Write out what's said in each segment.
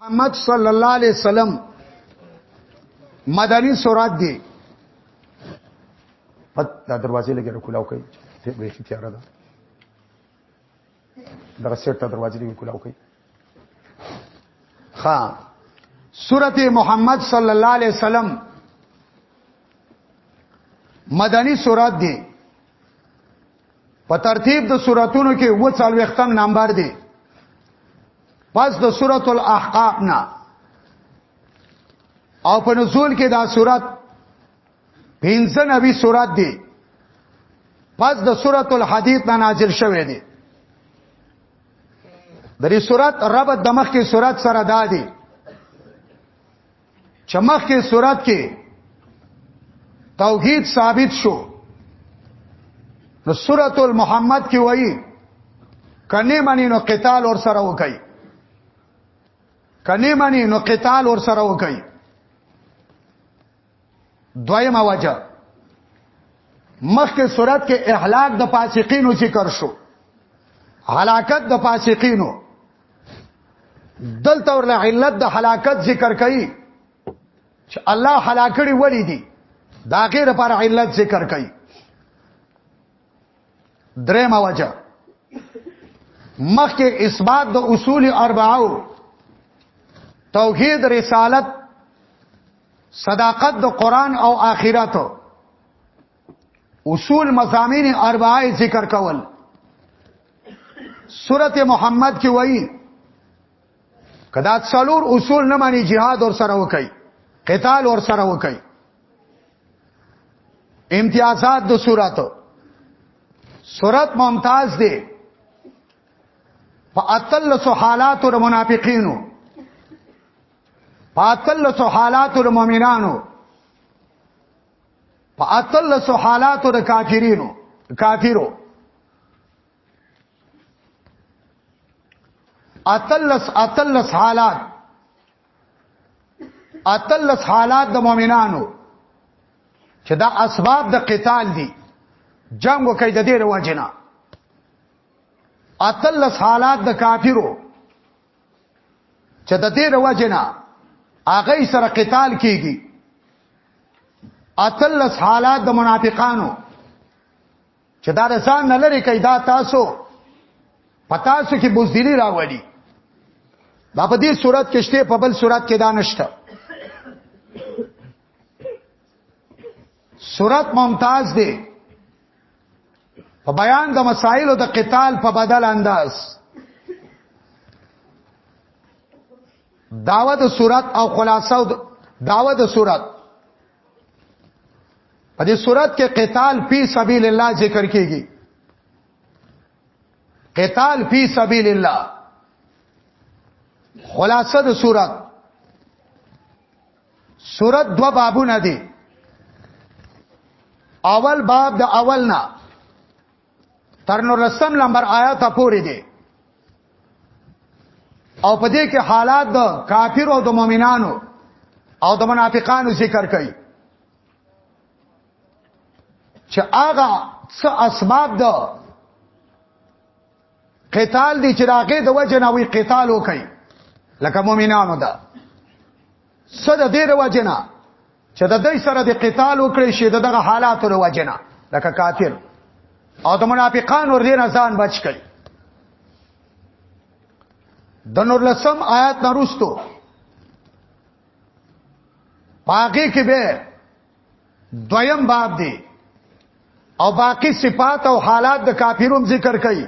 محمد صلی الله علیه وسلم مدنی سورات دی پد دا دروازې لګې رکولاو کوي ته به شي تیار ده دا سیټ ته دروازې لګې رکولاو کوي ها سورته محمد صلی الله علیه وسلم مدنی سورات دی په ترتیب د سوراتونو کې و څلوختم نمبر دی پس د سورۃ الاحقاف نه او په نزول کې دا سورات پنځه نبی سورات دی پس د سورۃ الحدید نه نازل شوه دی د دې سورات رب د مخ کې سورات سره دادی چمخ کې صورت کې توحید ثابت شو نو سورۃ المحمد کې وایي کنه مانی نو قتال اور سره وکي کنه مانی نو قتال اور سره وکي دویمه وجه مخکې صورت کې اهلاک د فاسقینو ذکر شو هلاکت د فاسقینو دلته ورله علت د هلاکت ذکر کړي چې الله هلاکړي ولې دي دا غیر لپاره علت ذکر کړي درېمه وجه مخکې اثبات د اصول اربعو توحید رسالت صداقت د قران او آخرت اصول مزامین اربعه ذکر کول سورته محمد کې وایي کدا څلور اصول نه مانی jihad اور سره وکي قتال اور سره وکي امتیازات د سوراتو سورت ممتاز دی په اتل سو حالات او منافقینو په اتل سو حالات او مؤمنانو په اتل سو حالاتو د کافرینو کافرو اتلس اتلس حالات اتلس حالات د مؤمنانو چې دا اسباب د قتال دي جنگ کوي د دې وجنه اتلس حالات د کافرو چې د دې وجنه هغه سره قتال کیږي اتلس حالات د منافقانو چې دا رسان نه لري کیدا تاسو پتا سو کې بوزدلی راوړي دا په دې صورت کې شته په بل صورت کې دا نشته صورت ممتاز دی په بیان د مسائل او د قتال په بدل انداز داوه د صورت او خلاصو داوه د صورت په دې صورت کې قتال فی سبیل الله ذکر کیږي قتال فی سبیل الله خلاصه د صورت سورت دو بابونه دي اول باب د اول نه تر نو رسم نمبر آیات پورې دي او په دې کې حالات د کافر او د مؤمنانو او د منافقانو ذکر کړي چې هغه څه اسباب ده قتال دی چې راغې د وجه نه وی قتال وکي لکه مؤمنانو دا صد دې د وجه نه چې د دې سره د قتال وکړي شي دغه حالاتو د وجه نه لکه کافر او د منافقان ور دې نه ځان بچ کړي د نور لسم آیات نارستو پاګه کې به دویم باب دی او باقی صفات او حالات د کافرون ذکر کړي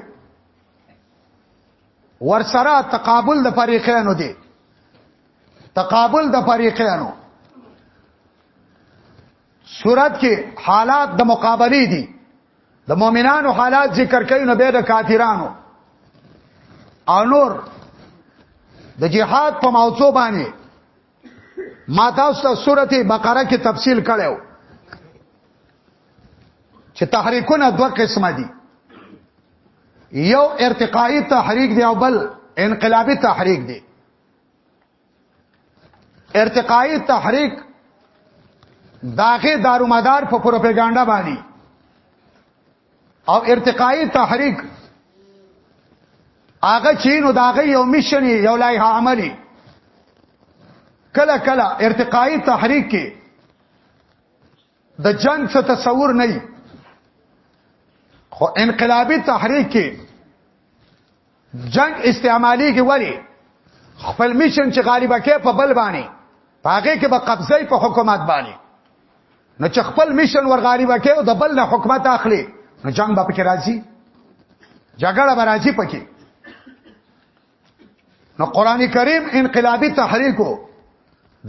ورسره تقابل د فریقینو دی تقابل د فریقینو صورت کې حالات د مقابله دي د مؤمنانو حالات ذکر کوي نو به د کافرانو او نور د جهاد په موضوع باندې ما تاسو ته سورته بقره کې تفصیل کړو چې تحریکونه دوه قسمه دي یو ارتقائی تحریک دی او بل انقلابی تحریک دی ارتقائی تحریک داغه دارومدار په پروپاګاندا باندې او ارتقائي تحریک هغه چینو دا غي یو میشن یو لایحه عملی کله کله ارتقائي تحریک کې د جنگ څه تصور نه خو انقلابی تحریک کې جنگ استعمالی کې ولی خپل میشن چې غالبا کې په بل باندې پاګه کې به قبضه په حکومت باندې نو چې خپل میشن ور غالبا کې او د بل نه حکومت اخلي نو جنگ به پکې راځي جګړه به راځي پکې نو قران کریم انقلابی تحریکو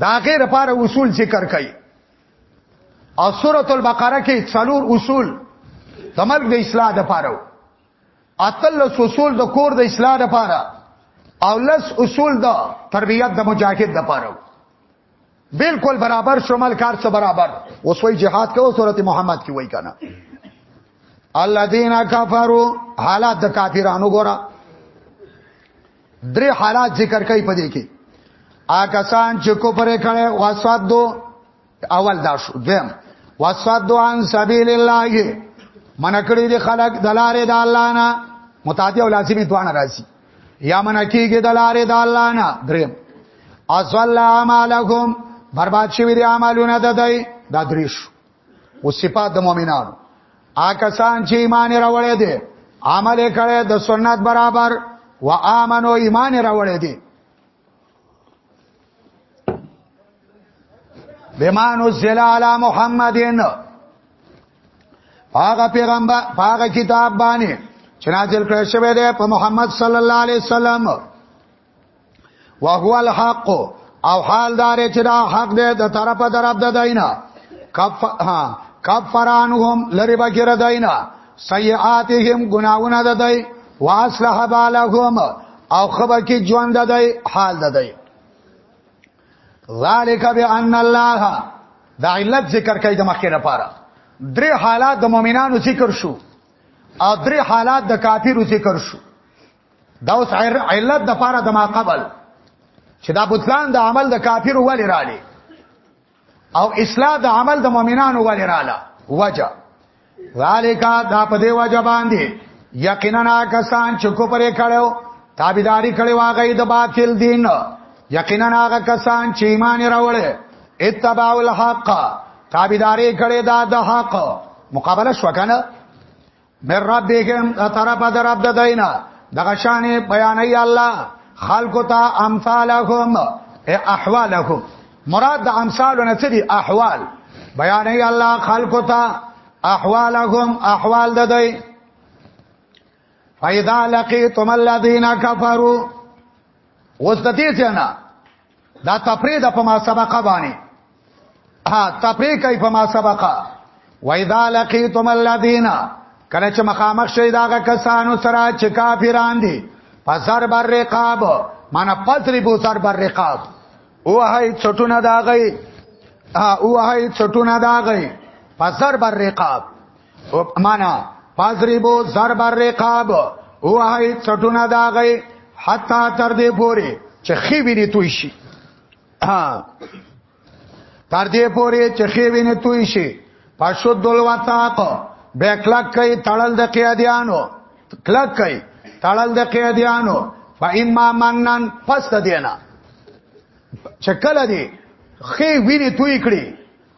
دا غیر لپاره اصول ذکر کړي او سورۃ البقره کې څلور اصول تمل د اصلاح لپاره اتل اصول د کور د اصلاح لپاره او لس اصول د تربیت د مجاهد لپاره بالکل برابر شمال کار سره برابر اوس وی جهاد کوو سورته محمد کې وای کنه الذين كفروا حالات د کافرانو ګورا درې حالات ذکر کوي په دې کې آکسان چې کو پرې کړي واسوادو اول دا شو دویم وصد عن سبیل الله من کړی دی خلق دلاره د الله نه متعدی او لازمی دوان راځي یا من کیږي دلاره د الله نه دریم اصل اعمالکم برباد شوی دی اعمالونه د دای دا دریش او صفات د مؤمنانو آکسان چې ایمان راوړی دی عمل کړي د سنت برابر و امنو ایمان راوړی دی بما نزل علی محمدین هغه پیغمبر هغه کتاب باندې چې نازل کړی شوی دی په محمد صلی الله علیه وسلم او هو الحق او حال دار چې دا حق دی د طرفه درب د دینه کف ها کفرانهم لری بکر دینه سیئاتهم گناونه ده دی واصلح بالهم او خبر کی ژوند ده دی حال ده دی ذالک بان الله دا علت ذکر کوي د مخکې لپاره درې حالات د مؤمنانو ذکر شو او درې حالات د کافرو ذکر شو دا اوس علت د لپاره د ما قبل چې دا بوتلان د عمل د کافرو ولې راړي او اصلاح د عمل د مؤمنانو ولې رااله وجه ذالک دا په دې وجه باندې یقینا کسان چې کو پرې کړو تابعداري کړي واغې د باطل دین یقینا هغه کسان چې ایمان راوړل اتباع الحق تابعداري کړي دا د حق مقابله شو کنه مر ربهم طرف در رب د دینا دغه شان بیانې الله خلق تا امثالهم احوالهم مراد د امثالونه څه دي احوال بیانې الله خلق تا احوالهم احوال د دی فاذا لقيتم الذين كفروا وستتی څنګه دا تفرید په ما سبقه باندې ها تفرید کوي په ما سبقه وایذا لقیتم الذین کله چې مخامخ شي داغه کسانو سره چې کافران دي فسر بر رقاب معنا پتری بو سر بر رقاب او هاي چټونه داغي او هاي چټونه داغي فسر بر رقاب معنا فضربو ضرب الرقاب او هاي چټونه دا غي حتا تر دې پوري چې خي ویني توي شي ها تر دې پوري چې خي ویني توي شي پښود الوثاق بیکلک کوي تړل د قیادیانو کلک کوي تړل د قیادیانو فإما منن پس دینا چکل دی خې ویني توي کړی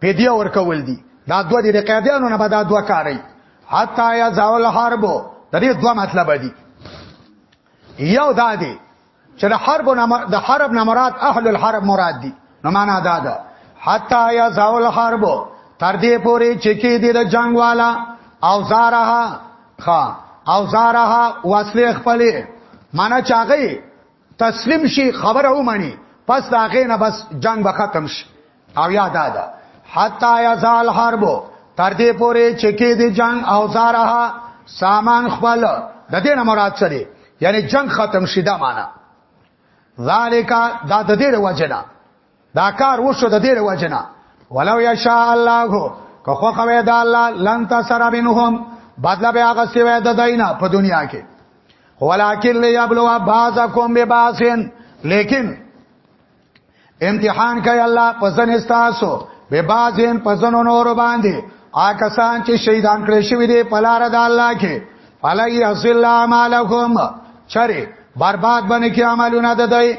پیدی ورکول دي دا دوه دي د قیدانو نه به دا دوه کاری حتا یا زاول حرب د دې دوه مطلب دي یو دا دی چې د حرب نه د حرب نه مراد اهل الحرب مراد دي نو معنا دا ده حتا یا زاول حرب تر دې پوري چې کې دي د جنگ والا او زارها خا او زارها وسلې خپلې معنا چاغي تسلیم شي خبره ومني پس دا غینه بس جنگ به ختم شي او یا دا دا حتا یزال حرب تر دې پورې چې کې دي جنگ او زارها سامان خپل د دې نه مراد څه دی یعنی جنگ ختم شي دا معنا ذالک دا د دې وجنه دا کار وشو د دې وجنه ولو یشاء الله که خو خوي دا الله لن تسر بنهم بدل به هغه سی وای د دینه په دنیا کې ولکن لیبلوا بعضکم ببعضن لیکن امتحان کوي الله پسن استاسو به بعضن پسن نور باندې آکسان چې شهیدان کړی شوی دی په لار د الله کې فلای اصل اعمالکم چره برباد باندې کې عملونه ددای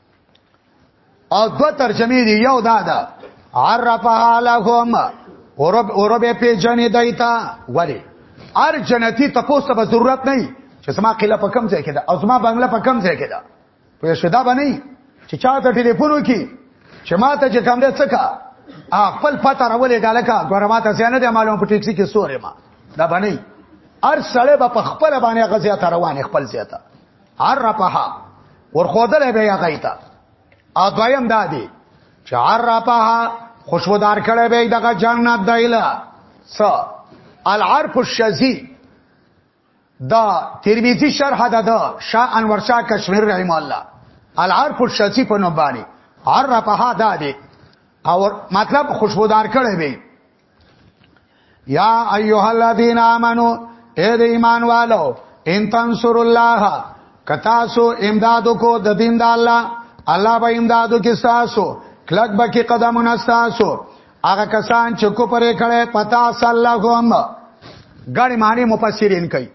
او دو ترجمه دی یو دا ده عرفها لهم اورب اورب په جنې دایتا ولی ار جنتی تاسو ته ضرورت نه چې سما قله په کم ځای کې ده او سما بنگله په کم ځای کې ده په شدا باندې چې چا ته ټلیفون وکي چې ما ته چې کم ده څه کا خپل پته راولې ګالکا ګورما ته ځنه ده معلوم په ټیکسي کې سورې ما دا باندې ار سړی به په خپل باندې غزیا ته روان خپل زیاته عرفها ورخودل به یا غیتا او دویم دا دی چې عرفها خوشبودار کړي به دغه جنت دایلا س العرف الشذی دا ترمذی شرح ده دا شاه انور شاه کشمیر رحم الله العرف الشذی په نوم باندې عرفها دا دی او مطلب خوشبودار کړي به یا ایها الذین آمنو اے د ایمان والو ان تنصر الله کتا سو امدادو کو د دین د الله الله به امدادو کې تاسو کلک به کې قدمونه تاسو هغه کسان چې کو پرې کړي پتا صلی الله هم غړي معنی مفسرین کوي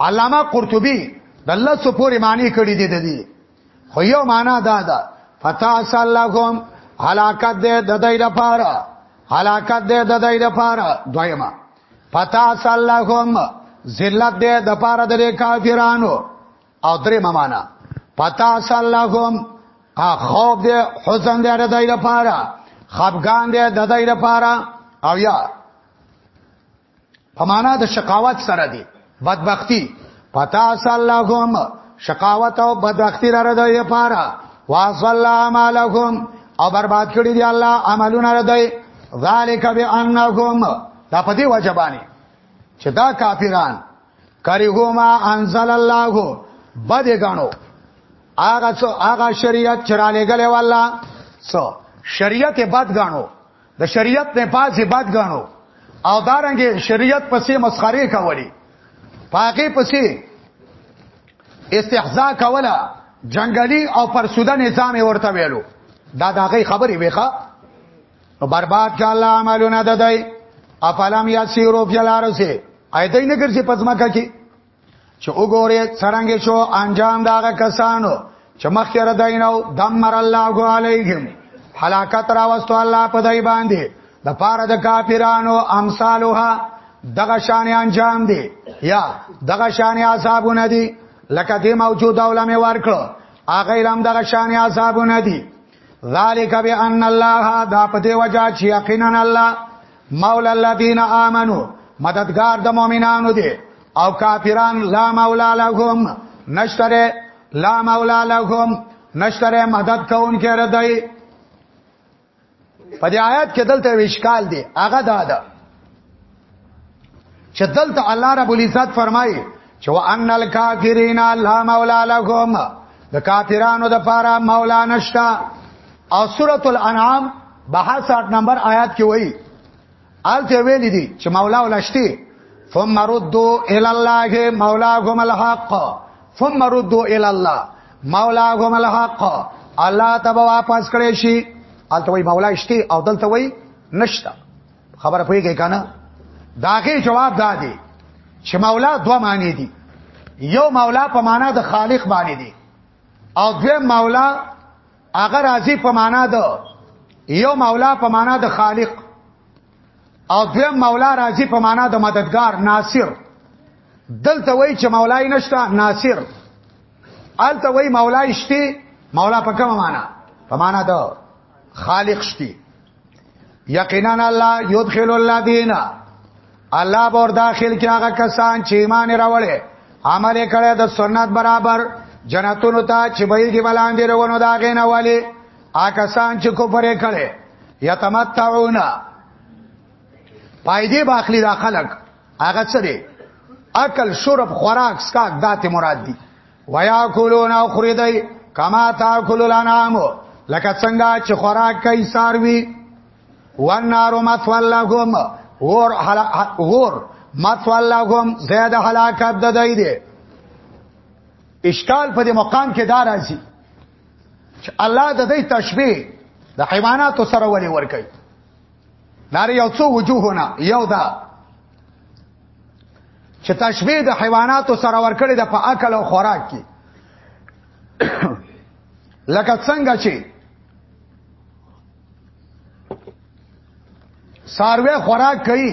علامه قرطبي د الله څو پوری معنی کړی دی د دې خو یو معنا دا ده فتا سلام هلاکت دې د دې لپاره هلاکت دې د دې لپاره دویما فتا سلام ذلت دې د پاره د کافرانو او درې معنا فتا سلام ا خوب دې حزن دې د دې لپاره خفقان دې د دې لپاره او یا په معنا د شقاوت سره دی بدبختی پتا سلهم شقاوت او بدبختی را ده یې پاره واصل اعمالهم او برباد کړی دی الله عملونه را ده ذالک بانهم دا په دې وجبانی چې دا کافران کریهو ما انزل الله بده غنو هغه څو هغه شریعت چرالې غلې والله څو شریعت بد غنو د شریعت نه باز بد غنو او دارنګ شریعت پسې مسخره کولی پاګه پسې استحزاء کوله جنگلی او پرسوده نظام ورته ویلو دا دغه خبرې ویخه نو برباد کړه الله عملونه ددای افلم یسیرو فی الارض ایدای نه ګرځي پزماکه کې چې وګوره څنګه شو انجام داغه کسانو چې مخکې را دینو دمر الله علیهم هلاکت را وستو الله په دای باندې د پاره د کافرانو امثالها دغه شان انجام دی یا دغه شان عذابونه دي لکه دې موجود علماء ورکړو اغه علم دغه شان عذابونه دي ذالک بان الله دا په دی وجه چې یقینا الله مولا الذین آمنو مددگار د مؤمنانو دی او کافران لا مولا لهم نشتره لا مولا لهم نشتره مدد کون کې ردی په دې آیات کې دلته وشکال دی هغه دا ده چې دلته الله رب العزت فرمایي چې وان الکافرین الله مولا لهم د کافرانو د پاره مولا نشتا او سوره الانعام 62 نمبر آیات کې وایي آلته ویل دي چې مولا ولشتي ثم ردوا الى الله مولاهم الحق ثم ردوا الى الله مولاهم الحق الله تبا واپس کړي شي الته وی مولا شتي او دلته وی نشته خبره پوي کې کنه داغه جواب دادی چې مولا دوه معنی دي یو مولا په معنا د خالق باندې دي او دوی مولا اگر راضی په معنا د یو مولا په معنا د خالق او دوی مولا راضی په معنا د مددگار ناصر دلته وای چې مولای نشتا ناصر الته وای مولای شته مولا په کومه معنا په معنا د خالق شته یقینا الله یدخل الذین الله بور داخل کې هغه کسان چې ایمان راوړي عمل کړي د سنت برابر جنتونو ته چې بهږي بلاندې روانو دا غینه والي آکسان چې کو پرې کړي یتمتعون پایدې باخلی دا خلق هغه څه دي عقل شرب خوراک سکاک دات مراد دي وياكلون او خريدي کما تاكل الانام لکه څنګه چې خوراک کوي ساروي والنار مثوى لهم ور ور مثوى لهم زید هلاکت د دی دی اشکال په دې مقام کې دار راځي چې الله د دې تشبيه د حیواناتو سره ولې ور کوي دا یو څو وجوهونه یو دا چې تشبیه د حیواناتو سره ورکړي د په عقل او خوراک کې لکه څنګه چې ساروی خوراک کوي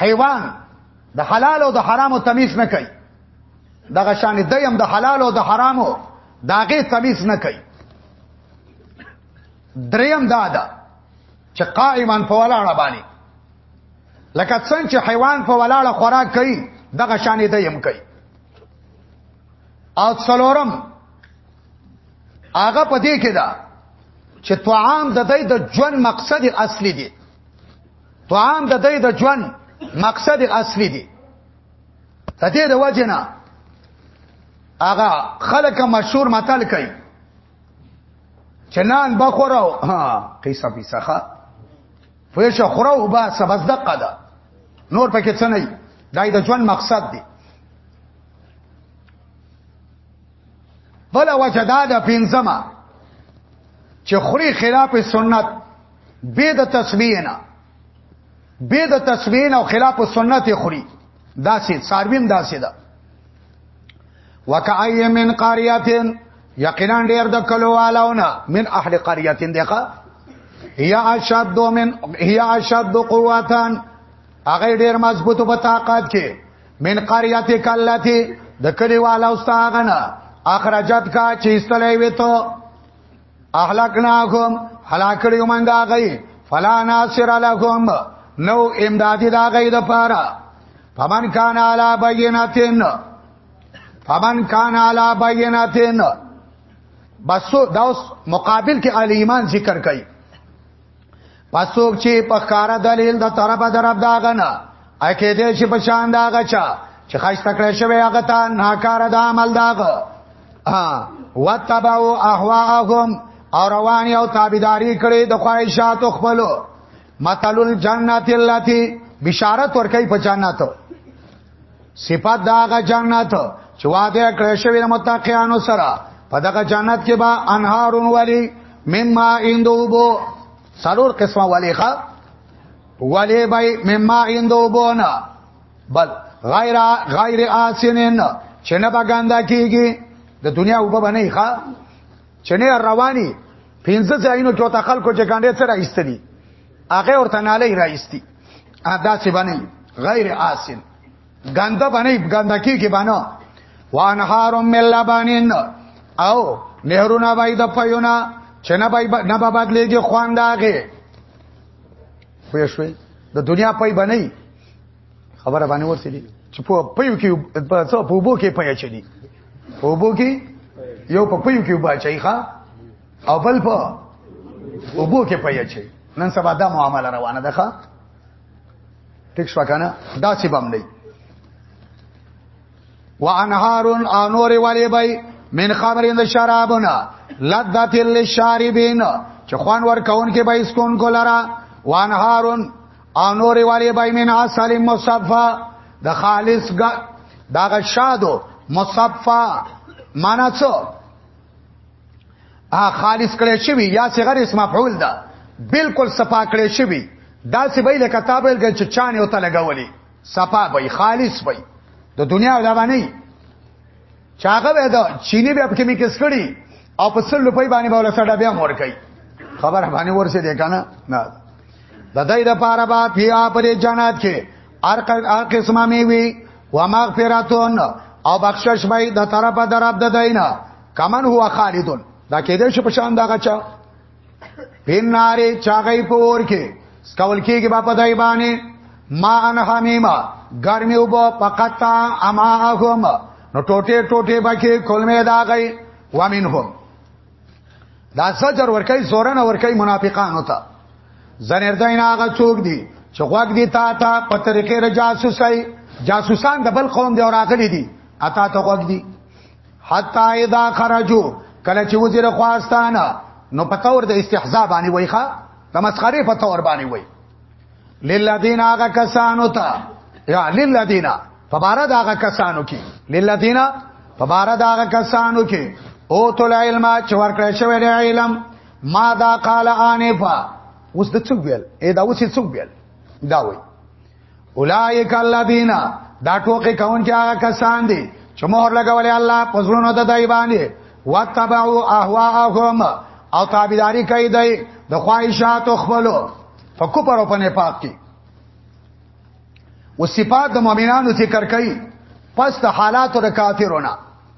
حیوان د حلال او د حرامو تمیز نه کوي دغه شان دی هم د حلال او د حرامو داغه تمیز نه کوي دریم دا ده چې قائمان په ولاړه باندې لکه څنګه چې حیوان په ولاړه خوراک کوي دغه شان دی هم کوي او څلورم هغه په دې کې ده چې طعام د دې د ژوند مقصد اصلي دی طعام د دې د ژوند مقصد اصلي دی د دې د وجنه هغه خلک مشهور متل کوي چنان بخورو ها قصه پیسخه فیش خورو با سبز دقه ده نور پکې څه نه دی د ژوند مقصد دی بل وجدا د پینځما چې خوري خلاف سنت به د تسبیح نه به د تسبیح نه او خلاف سنت خوري دا سي سارویم دا سي دا وکای من قريه یقینا ډیر د کلوالونه من اهل قريه دغه یا اشد من یا اشد قوتان هغه ډیر مضبوط په طاقت کې من قريه کلتی د کلیوالو استاغنه اخرجت کا چې استلې وته اهلکناهم هلاکړیو منګه غي فلا ناصر لهم نو امدادی دا غي د پاره فمن کان علی بیناتین فمن کان علی بیناتین بس دا اوس مقابل کې علی ایمان ذکر کړي پسوک چې په کار دلیل د طرفه درب داغنه اکه دې چې په شان داغه چا چې خاص تکړه شوی هغه ته ناکاره د عمل داغه ها وتبعوا اهواهم او رواني او تابعداري کړي د خواهشاتو خپلو متلل جنت اللتی بشارت ورکي په جنتو صفات دا غ جنت چې واده کړی شوی د متقینانو سره په دغه جنت کې به انهارون ولی مما اندوبو سرور قسمه ولی ښا ولی بای مما اندوبونا بل غیر غیر آسنن چې نه بغاندا کیږي د دنیا وب باندې ښا چې نه رواني پنځه ځایونو کې ته خلکو چې ګانډې سره ایستلی هغه ورته نالی راځي ادا څه باندې غیر آسن ګنده باندې ګندکی کې باندې وانهار من لبنین او نهرونه بای د پيونا چې نه بای نه به بدلېږي خوان داغه پوه شوي د دنیا پي باندې خبره باندې ورته دي چې په پيو کې په څو په بو کې پي چي دي په بو کې یو په پيو کې وبا چي ښا او بل په وګو کې پي اچي نن سبا دا معاملې روانه ده ښا ټیک شو کنه دا څه بم نه وانهار انور ولی بای من خمرین د شرابنا لذت للشاربین چې خوان ور کون کې بای سکون کولرا وانهار انور ولی بای من عسل مصفا د خالص ګ داغه شادو مصفا معنا څه ا خالص کړي شوی یا صغر اسم مفعول ده بالکل صفا کړي شوی دا سی به لکه تابل کې چې چانه او ته لګولې صفا به خالص به د دنیا دا باندې چاغه به دا چینی به په کې میکس کړي او په سل روپۍ باندې به ولسړه بیا مور کوي خبر باندې ورسې دی کنه نه د دای د پاره با بیا پر جنات کې ار قسمه میوي و مغفرتون او بخشش به د طرفه درب د دینه کمن هو خالدون دا کېدل شي په شان دا غچا پین ناره چاغی پور کې سکول کېږي با پدای باندې ما ان حمیما ګرمي وب فقط اما هم نو ټوټه ټوټه بکې کولمه دا غي ومنهم دا سجر ورکای زورن ورکای منافقان ہوتا زنردین هغه څوک دي چې غوږ دي تا ته په طریقې را جاسوسي جاسوسان د بل قوم دی او راغلي دي اتا ته غوږ دي حتا اذا خرجوا کله چې وزیر خواستانه نو په تور د استحزاء باندې وای ښا د مسخره په تور باندې وای للذین هغه کسانو ته یا للذین فبارد هغه کسانو کې للذین فبارد هغه کسانو کې او تل علم چې ورکړی شوی دی علم ما دا قال انفا اوس د څوک ویل اې دا اوس څوک ویل دا وای اولائک الذین دا ټوکې کون کې هغه کسان دي چې مهر لګولې الله پزړونو د دای باندې وتبعوا اهواهم او تابعداري کوي دی د خواهشاتو خپلو په کوپر او په نفاق کې او صفات د مؤمنانو ذکر کوي پس د حالاتو د کافرونو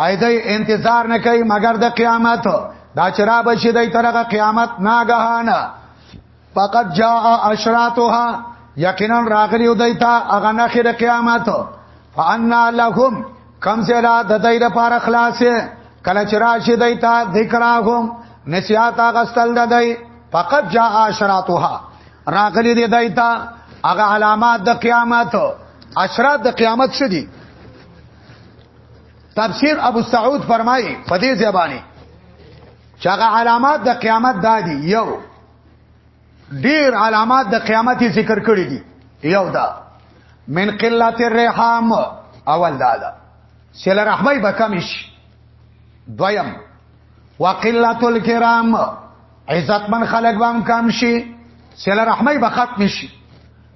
ایدای انتظار نه کوي مگر د قیامت دا چرابه شي دای ترغه قیامت ناګهانه فقط جاء اشراتها یقینا راغلی ودایتا اغه نخیر قیامت فانا لهم کم سرا د دای د پار خلاص کله چې راشي دایتا ذکرهم نسیات غستل د دای فقط جاء اشراتها راغلی دی دایتا هغه علامات د قیامت اشرات د قیامت شدي تفسیر ابو سعود فرمایي په دې ځبانی چې هغه علامات د قیامت دادي یو ډیر علامات د قیامت ذکر کړی دي یو دا من قلت الرحام اول دا دا سیل رحمی بکمش دویم وقلت الکرام عزت من خلق بام کم شي سیل رحمی بختم شي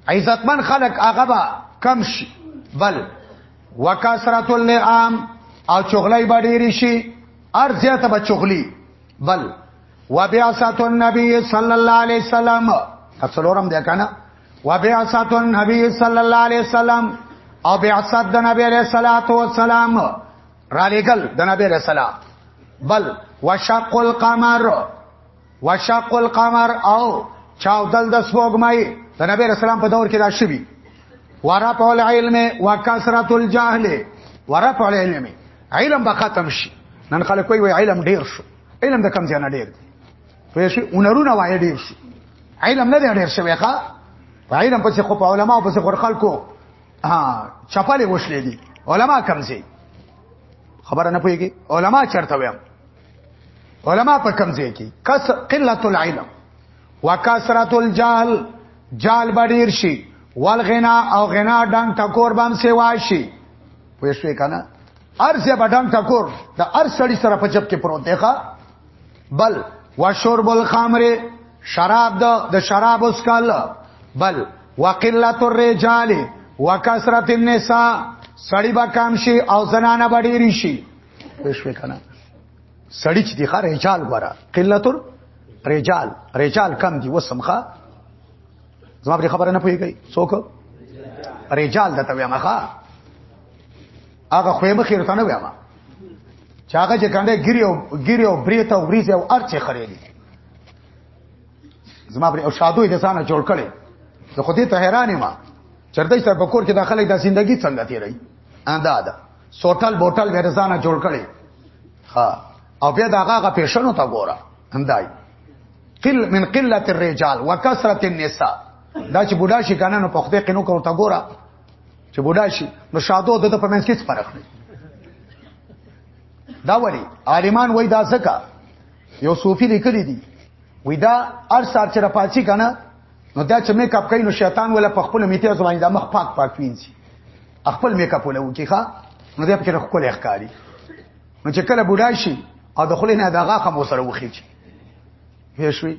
عزت من خلق هغه با کم شي بل وکثرت اللئام او چغلای به ډیر شي ارزه ته به چغلی بل وبعثت النبي صلى الله عليه وسلم اصلورم ده کنه وبعثت النبي صلى الله عليه وسلم او بعثت د نبی عليه الصلاه والسلام را لګل د نبی عليه السلام بل وشق القمر وشق القمر او چاودل د سپوږمۍ د نبی رسول الله په دور کې دا شوی ورفع العلم وکثرت الجهل ورفع العلم علم به ختم شي نن خلک کوئی وای علم ډیر شو علم د کم ځای نه ډیر دی په شي اونرونه وای ډیر شو علم نه دی ډیر شوی ښا په علم پسې خو په علما پسې خور خلکو ها چپلې وشلې دي علما کم ځای خبره نه پويږي علما چرته ویم علما په کوم ځای کې کس قلت العلم وکثرت الجهل جال بډیر شي والغنا او غنا ډنګ ټکور بام سیوا شي پوه شوې کنه ارزه بډنګ ټکور د ار سړی سره په جب کې پروت دی ښا بل وشرب الخمر شراب د د شراب اسکل بل وقلت الرجال وکثرت النساء سړی به کم شي او زنانه به ډیر شي پښوی کنه سړی چې دی خار رجال غره قلتر رجال رجال کم دی وسمخه زما په خبره نه پوهیږي څوک رجال دته وایم ښا هغه خو به خیر ته نه وایم چې هغه چې کنده ګری او ګری او بریته او بریزه او ارچ خړېلی زما پر او شادو د ځانه جوړ کړي زه خو دې ته حیران یم چرته سر په کور کې داخله د زندگی څنګه تیرای انده ده سوټل بوټل ورزانه جوړ کړي ها او بیا دا هغه پیشنو ته ګوره همدای قل من قله الرجال وکثرت النساء دا چې بوډا شي کنه نو پخته قینو کو ته ګوره چې بوډا شي نو شادو د په منځ کې څه فرق دی دا وری عالمان وای دا څه یو صوفي لیکلی دی وای دا ار سار چې را پاتې کنه نو دا چې میک اپ کوي نو شیطان ولا په خپل میته ځواني دا مخ پاک پاک وینځي خپل میک اپ ولو کی ښا نو دې پکې خپل ښکاری نو چې کله بوډا شي او د خلینو دغه خمو سره وخیږي هي شوي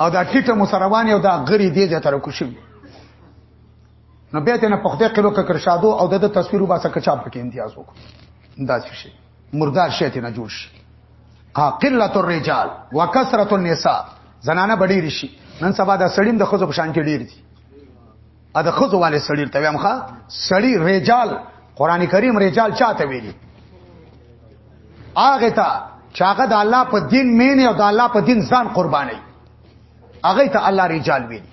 او دا ټیټه مسروان یو دا غری دی چې تر کو شي نو به ته نه پخته کلو ککر شادو او د تصویرو باسه کچا پکې امتیاز وکړو دا څه شي مردار شي ته نه جوړ شي قلت الرجال وکثرت النساء زنانه بډې رشي نن سبا دا سړیم د خزو پشان کې ډیر دي ا د خزو والے سړی ته ویم ښا سړی رجال قران کریم رجال چاته ویلی هغه ته چاغه د الله په دین مین او د الله په دین ځان قرباني هغه ته الله رجال ویلی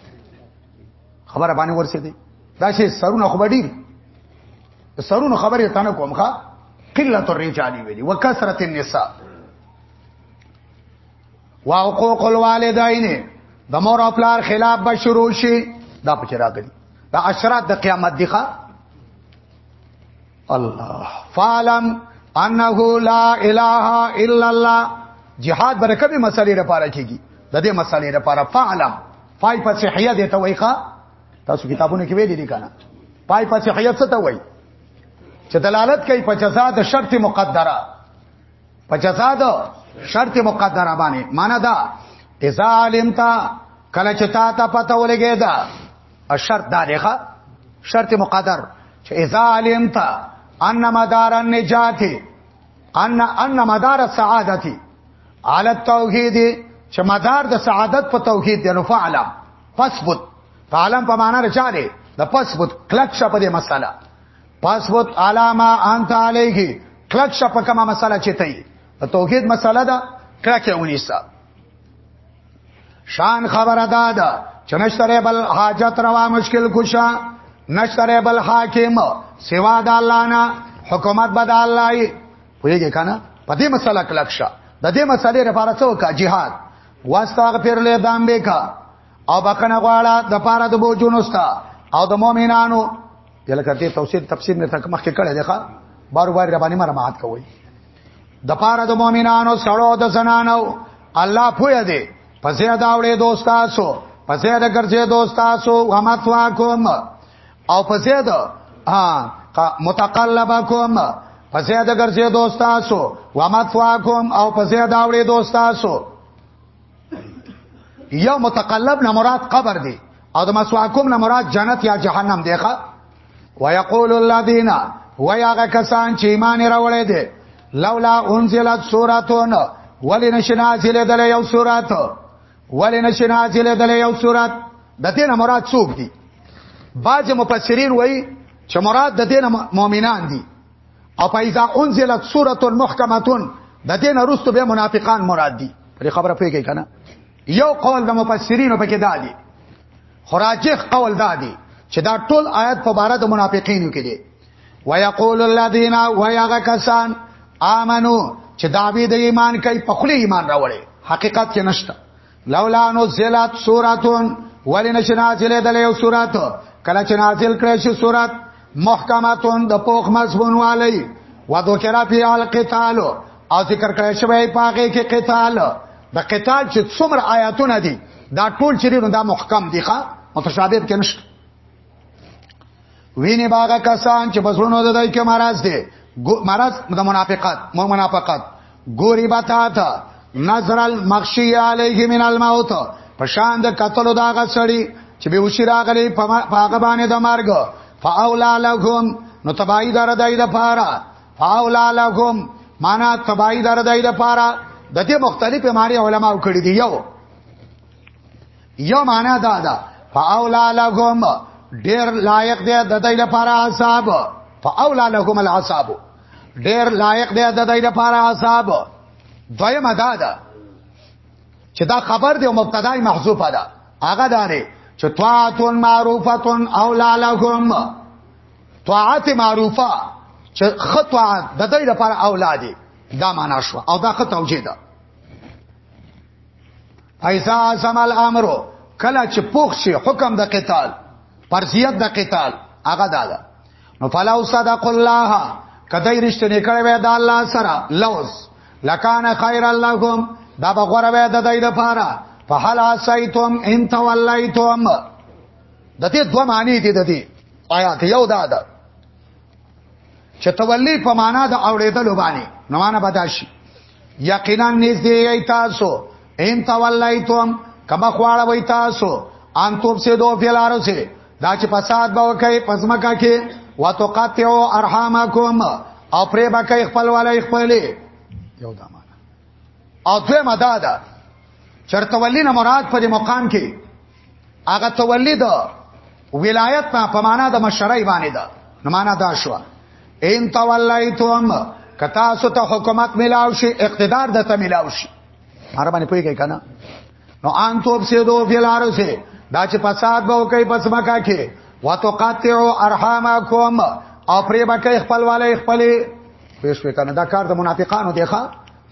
خبره باندې ورسې دی دا شی سرونه خو ډیر سرونه خبره تانه کوم ښا قلت الرجال ویلی وکثرت النساء وحقوق الوالدین د مور او پلار خلاف به شروع شي دا پکې راغلي دا اشرات د قیامت دی ښا الله فعلم انه لا اله الا الله جهاد برکبه مسلې لپاره کیږي د دې مسلې لپاره فعلم فای په صحیح دی ته وای ښا تاسو کتابونه کې ویلي دي کنه پای په صحیح څه ته وای چې دلالت کوي په جزاء د شرط مقدره په جزا دو شرط مقدره باندې معنا دا اذا علمت کله چې تا ته پته ولګی دا شرط دا دی شرط مقدر چې اذا علمت ان مدار النجات ان ان مدار السعادت على التوحید چې مدار د سعادت په توحید دی نو فعلم فثبت فعلم په معنا رچاله د فثبت کلک شپه دې مسله پاسوت علامه انت علیه کلک شپ کما مسله چتای په توحید مسله دا کلک ونیسا شان خبر ادا دا چنشتره بل حاجت روا مشکل کشا نشتره بل حاکم سوا د الله نه حکومت بد الله ویږي کنه په دې مسله کلک شه د دې مسلې لپاره څه وکړه jihad واستغفر له ذنبک او بکنه غواړه د پاره د بوجونو ستا او د مؤمنانو یله کته توسید تفسیر نه تک مخکې کړه ځکه بار بار ربانی مر مات کوي د پاره د مؤمنانو سړو د زنانو الله پوهه دی پسې دا وړې دوستاسو پسې دا ګرځې دوستاسو ومثواکم او پسې دا ها متقلبکم پسې دا ګرځې دوستاسو ومثواکم او پسې دا وړې دوستاسو یو متقلب نه مراد قبر دی او د مسواکم نه مراد جنت یا جهنم دی ښا ويقول الذين وياغه کسان چې ایمان راوړې دي لولا انزلت سوراتون ولې نشنازل دل یو سورات ولې نشنازل دل یو سورات د دې نه مراد څوک دي بعض مفسرین وایي چې مراد د دین مؤمنان دي او فایزا انزلت سوره محکمه د دې نه رستو به منافقان مراد دي پرې خبره پوهیږي کنه یو قول د مفسرینو پکې دا دی خراجخ قول دا دی چې دا ټول آیات په باره د منافقینو کې دي ويقول الذين ويغ کسان امنو چې داوی د ایمان کوي په خله ایمان راوړي حقیقت کې نشته لولا نزلت سوراتون ولی نشنازل دل یو سورات کله چې نازل کړی شي سورات محکماتون د پوخ مضمون والی و ذکر فی القتال او ذکر کړی شوی پاګه کې قتال د قتال چې څومره آیاتونه دي دا ټول چې دا محکم دي ښا متشابه کې نشته ویني باغه کسان چې بسونو د دای کې مرز دي مرز د منافقت مو منافقت ګوري بتا تا نظر المخشی علیه من الموت پشان د قتل دا غسړي چې به وشي راغلي په هغه باندې د مرګ فاولا لهم نو تبای در دای د پاره فاولا لهم معنا تبای در دای د پاره د دې مختلفه معنی علما وکړي دي یو یو معنا دا ده فاولا لهم ډیر لایق دی د دې لپاره عذاب فاولا لهم العذاب ډیر لایق دی د دې لپاره عذاب دویمه دا ده چې دا خبر دی او مبتدا محذوفه ده هغه داره چې طاعت معروفه اولا لهم طاعت معروفه چې خطوات د دې لپاره اولادي دا معنا شو او دا خطوجه ده ایزا اعظم الامر کله چې پوښ شي حکم د قتال فرضیت د قتال هغه دا ده نو فلا صدق الله کدی رښتینه کړی وای د الله سره لوز لکان خیر اللهم دا بغور وای د دای د پاره فهل اسیتم ان تولیتم د دې دوه معنی دي د دې آیات یو دا ده چې تولی په معنا د اوریدلو باندې نو معنا بداشي یقینا نږدې ای تاسو ان تولایتم کما خواړه وای تاسو ان توپ سه دو فلارو سه دا چې فساد به وکي پزماکه کې وتقطعوا ارحامکم او پرې به کوي خپل والای خپلې یو دا معنا او دوی مدادا چرته ولینه مراد په دې مقام کې هغه تولید ولایت نه په معنا د مشرۍ باندې ده نو معنا دا شو ان تولیتم کتا سو ته حکومت ملاو شي اقتدار د ته ملاو شي هر باندې پوي کوي کنه نو ان توب سي دو فلارو سي دا چې فساد به کوي پس مکا کې وتقطعوا ارحامکم او پرې به کوي خپل والي خپل پېښ وکنه دا کار د منافقانو دی ښا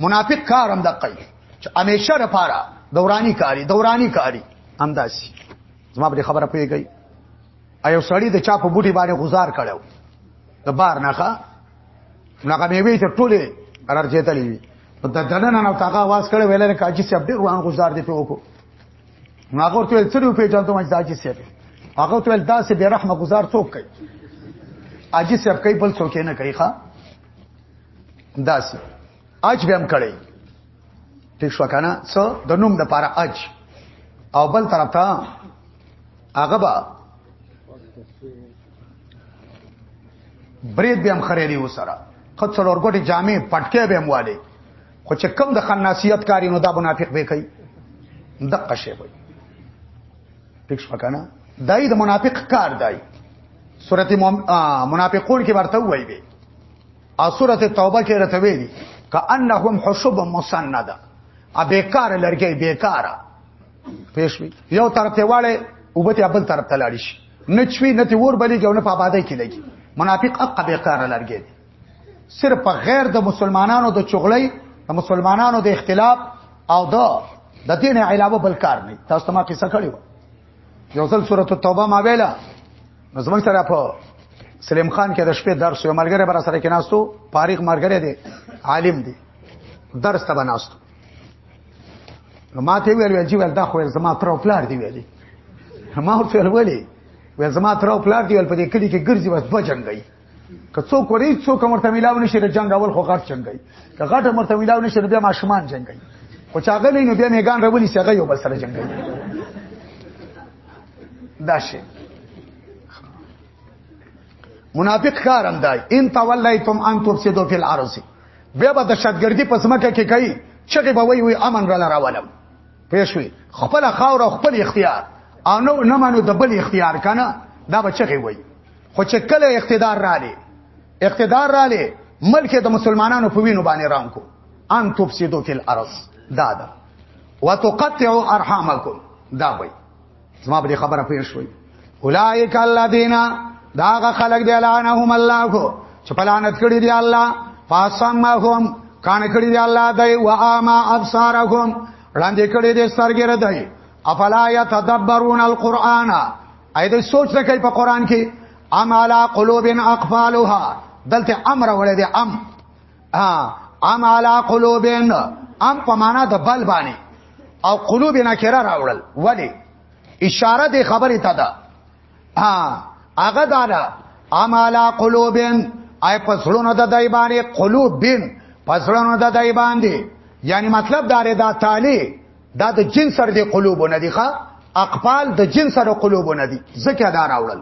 منافق کار هم دقي چې همیشه لپاره دورانی کاری دورانی کاری همداسي زما په خبره پیږی ایو سړی د چا په بوټي باندې گزار کړو د بار نه ښه هغه میوي ته ټوله ارجتلې وي په ددنن نه تاګه आवाज کړو ویل کاجی سي اپډیټ روان گزار دی په وکړو هغه ورته څه روپې چانته مې داجی سي هغه ته ول داسې به رحمه گزار څوک کوي اجي سب کوي بل څوک نه کوي ښا داسې اج به هم کړی ټیک شو کنه څه د نوم د پاره اج او بل طرف ته هغه با برید به هم خریلی وسره خود څلور ګټي جامع پټکه به هم والی خو چې کم د خناسیت کاری نو دا منافق به کوي دقه شی وي ټیک شو کنه دای د منافق کار دای سورته منافقون کې ورته وایي ا سورته توبه کې راته ویلي کانهم حشب مسنده ا بیکار لرګي بیکاره پېښوي یو طرف ته واړې او به ته بل طرف ته لاړ شي نه چوي نه ته ور بلېږي او نه په آبادۍ کې لګي منافق اق بیکاره لرګي دي صرف په غیر د مسلمانانو د چغلې د مسلمانانو د اختلاف او د د دین علاوه بل کار نه تاسو ما قصه کړې و یو ځل سورته توبه ما ویله نو زموږ سره په سلیم خان کې د شپې درس یو ملګری بر سره کې ناستو فارغ ملګری دی عالم دی درس ته بناستو نو ما ته ویل ویل چې ول دا خو زما تر پلار دی ویلي ما ورته ویل ویل زما تر پلار دی ول په دې کلی کې ګرځي بس بجنګي که څوک ورې څوک مرته ملاو نشي د جنگ اول خو غټ جنگي که غټ مرته ملاو نشي بیا ماشومان جنگي خو چاغه نه نو بیا میګان ربونی سغه یو بل سره جنگي دا شي منافق کار اندای ان تولیتم ان تفسدوا فی الارض بیا به دهشتګردی پسمکه کې کوي چې به وی وی امن را راولم پېښوي خپل خاور او خپل اختیار او نو نه مانو د بل اختیار کنه دا بچی وي خو چې کله اقتدار رااله اقتدار رااله ملک د مسلمانانو په وینو باندې رام کو ان تفسدو فی الارض دا دا وتقطعوا ارحامکم دا وي زما په خبره پوه شوي اولائک الذین داغه خلق دی لعنهم الله چې پلانت کړی دی الله فاسمهم کان کړی دی الله دای و اما ابصارهم وړاندې کړی دی سترګې ردای افلا یتدبرون القرآن اې دې سوچ نه کوي په قران کې ام علی قلوب اقفالها دلته امر وړي دي ام ها ام علا قلوبن ام په معنا د بل باندې او قلوب نه کړه راوړل ولی اشاره د خبرې ته ده ها هغه دا ام علا قلوبن آی پسړونو د دای باندې قلوب بن پسړونو د دای باندې یعنی مطلب دا ردا تعالی دا د جن سره د قلوبونه دي ښا اقبال د جن سره قلوبونه دي ځکه دا راوړل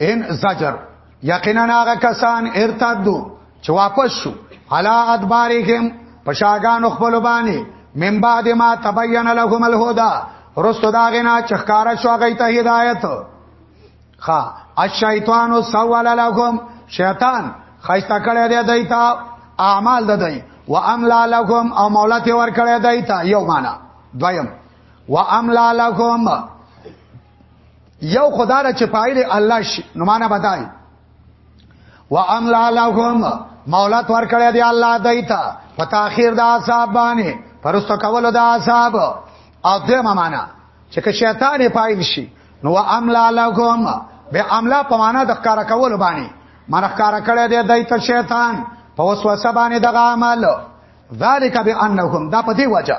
ان زجر یقینا هغه کسان ارتدو چې واپس شو علا ادبارهم پشاګان خپل باندې من بعد ما تبین لهم الهدى رستو داغنا چخکارا شو هغه ته هدایت خا الشیطان سول لهم شیطان خیستا کړی دی دایتا اعمال د دی و املا لهم او مولا ته ور کړی دایتا یو معنا دویم و املا لهم یو خدا را چې پایل الله شي نو معنا بدای واملا لهم مولا تور کړی دی الله دایتا په تاخير د عذاب باندې پرستو کولو د عذاب او دمه معنا چې که شیطان پایل شي نو واملا لهم به عملا په معنا د ښکارا کول باندې من ښکارا کړی دی دای ته شیطان په وسوسه باندې دغه عمل ذالک بانهم دا په دی وجه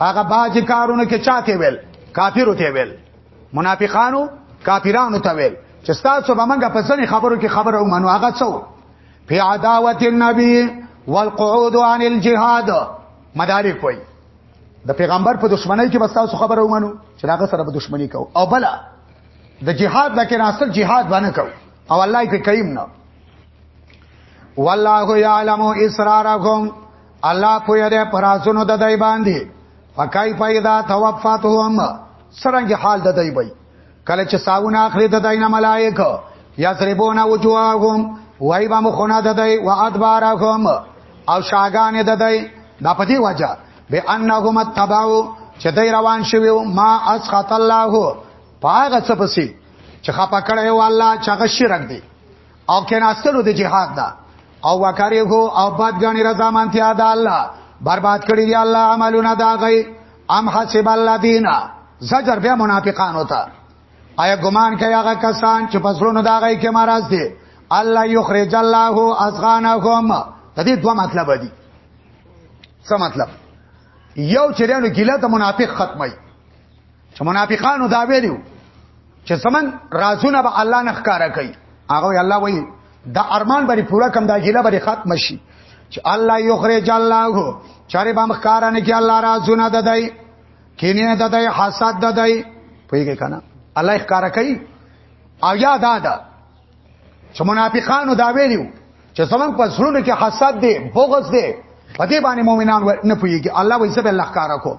هغه باج کارونه کې چاته ویل کافرو ته ویل منافقانو کافرانو ته ویل چې تاسو به موږ په ځنې خبرو کې خبره ومنو هغه څو فی عداوت النبی والقعود عن الجهاد مدارک وای د پیغمبر په دشمنی کې بس تاسو خبره ومنو چې هغه سره به دشمنی کو او بل د جهاد لکه اصل جهاد باندې کو او الله یې کریم نه والله یعلم اسرارکم الله پوی دی پرازونو د دای باندې فکای پیدا توفاتهم سرنګ حال د دای بی کله چې ساونه اخلي د دای نه ملائکه یضربون وجوههم وای با مخونه د دای و ادبارهم او شاګان د دای دا په دې وجه به انهم تبعو چې دای روان شوی ما اسخط الله پاغه څه پسی چې خپه کړی و الله چې هغه شرک دی او کیناستلو د جهاد دا او وکړي کو او بدګنی رضا مانتیا د الله برباد کړی دی الله عملونه دا غي ام حسب الذین زجر بیا منافقان ہوتا آیا ګمان کوي هغه کسان چې پسرونو دا غي کې مرز دي الله یخرج الله اذغانهم د دې دوه مطلب دي څه مطلب یو چریانو ګیله ته منافق ختمي چې منافقانو دا ویلو چې سمن رازونه به الله نه ښکارا کوي هغه الله وایي دا ارمان بری پورا کم دا جیله بری ختم شي چې الله یخرج الله چاره به مخکارا نه کې الله رازونه ددای کینه ددای حسد ددای پویږي کنه الله ښکارا کوي او یا دا دا چې منافقانو دا ویلو چې سمن په سرونو کې حسد دی بغض دی په دې باندې مؤمنان نه پویږي الله وایي سبحان الله ښکارا کو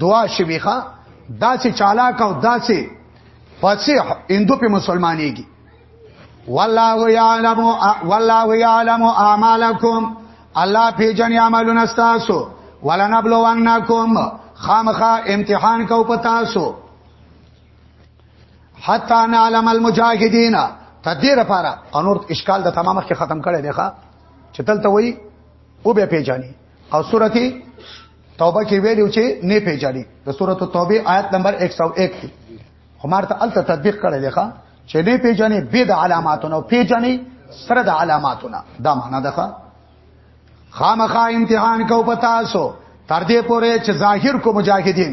دعا شوی ښا داسې چالاک او داسې فصیح اندو په مسلمانېږي والله یعلم والله یعلم اعمالکم الله په جن عملونه تاسو ولنبلونکم خامخا امتحان کو پتا سو حتا نعلم المجاهدین تدیر لپاره انور اشکال د تمامه کې ختم کړي دی ښا چې تل ته وایي او به پیژني او سورته توبه کې ویلو چې نه پیژني د سورته توبه آیت نمبر 101 کې همار ته الته تطبیق کړی دی ښا چې نه پیژني به د علاماتونو پیژني سره د علاماتونو دا معنا ده ښا خامخا امتحان کو پتا سو تر دې پورې چې ظاهر کو مجاهدین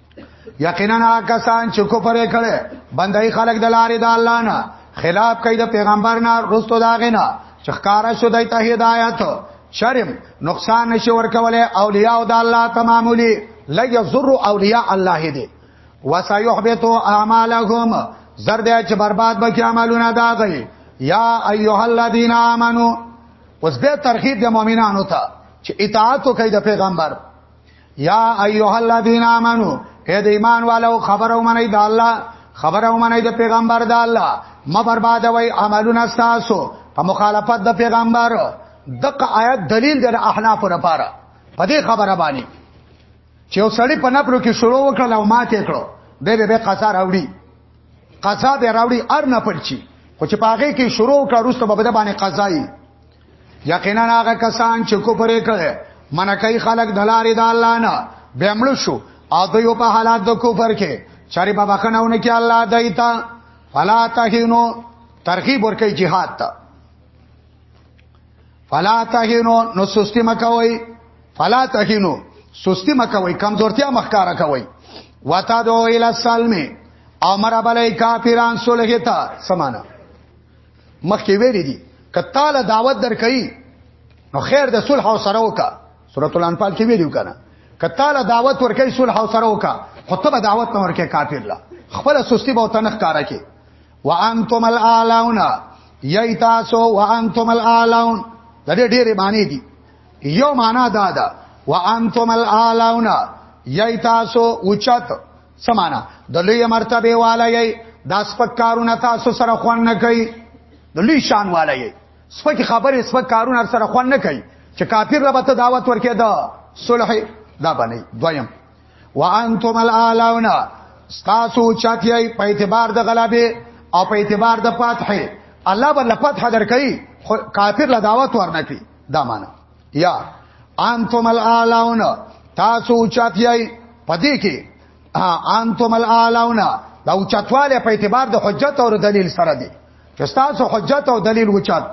یقینا کسان چې کو پرې کړي بندای خلق د لارې د الله نه خلاف کوي د پیغمبر نه رستو داغه نه چخکارا شو دای ته هدایت شرم نقصان نشي ورکوله اولیاء د الله تمامولي لا یضر اولیاء الله دې وسيحبط اعمالهم زرد چې برباد به کی عملونه دا غي یا ایها الذین آمنو اوس به ترغیب د مؤمنانو ته چې اطاعت کوي د پیغمبر یا ایها الذین آمنو اے د ایمان والو خبرو منی د الله خبرو منی د پیغمبر د الله ما برباد وای عملونه تاسو په مخالفت د پیغمبر دغه آیت دلیل د احناف لپاره په دې خبره باندې چې وسړی په نپرو کې شروع وکړ او ماته کړو به به قصا راوړي قصا به راوړي ار نه پرچی خو چې پاګه کې شروع کړ روسته به باندې قضایي یقینا هغه کسان چې کفر کړي منکای خلق دلارې د الله نه بمړ شو او دوی په حالات د کفر کې چاري په بخنهونه کې الله دایتا فلا تهینو ترغیب ورکړي jihad ته فلا تهینو نو سستی مکوي فلا تهینو سستی مکوي کمزورتیا مخکاره کوي وتا دو الی السلم امر بلای کافران صلح ته سمانا مخکې ویلي دي کتاله دعوت درکړي نو خیر د صلح او سره وکا سورۃ الانفال کې ویلو کنه کتاله دعوت ورکړي صلح او سره وکا خطبه دعوت نه ورکړي کافر لا خپل سستی به تنخ کارا کې وانتم الاعلون یی تاسو وانتم الاعلون د دې ډېرې معنی دي یو معنا دا ده وانتم الاعلون یی تاسو اوچت سمانا د لوی مرتبه والای دا سپک کارونه تاسو سره خوان نه کوي د لوی شان والای سپک خبره سپک کارونه سره خوان نه کوي چې کافر رب ته دعوت ورکې دا صلح دا باندې دویم وانتم الاعلون تاسو چاتیای په اعتبار د غلبه او په اعتبار د فتح الله بل فتح درکې کافر له دعوت ورنکې دا معنی یا انتم الاعلون تاسو اوچتیای پدې کې انتم الاعلون دا اوچتواله په اعتبار د حجت او دلیل سره دی چې تاسو حجت او دلیل اوچت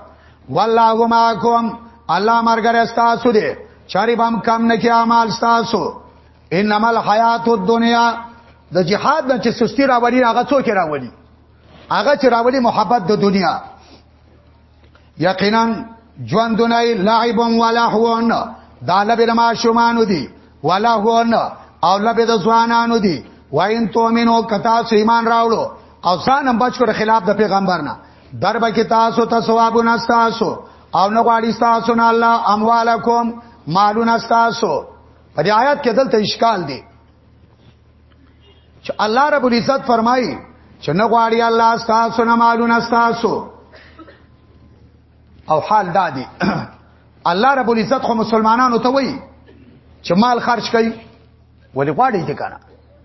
والله معکم الله مرګره تاسو دې چاري بم کم نه کې اعمال تاسو انما الحیات الدنیا د جهاد نه چې سستی راوړي هغه څوک راوړي هغه چې راوړي محبت د دنیا یقینا ژوندونه لعب ولا هون دا لبه ما شومان دي ولا هون او لبه د ځوانانو دي وین تو مینو کتا سو ایمان راوړو او ځانم بچ کړ خلاف د پیغمبر نه در به کې تاسو ته ثوابونه تاسو او نه غواړي تاسو نه الله اموالکم مالونه تاسو په دې آیات کې دلته اشکال دی چې الله رب العزت فرمایي چې نه غواړي الله تاسو نه مالونه تاسو او حال دادی الله رب العزت خو مسلمانانو ته وایي چې مال خرج کړي ولې غواړي ته کنه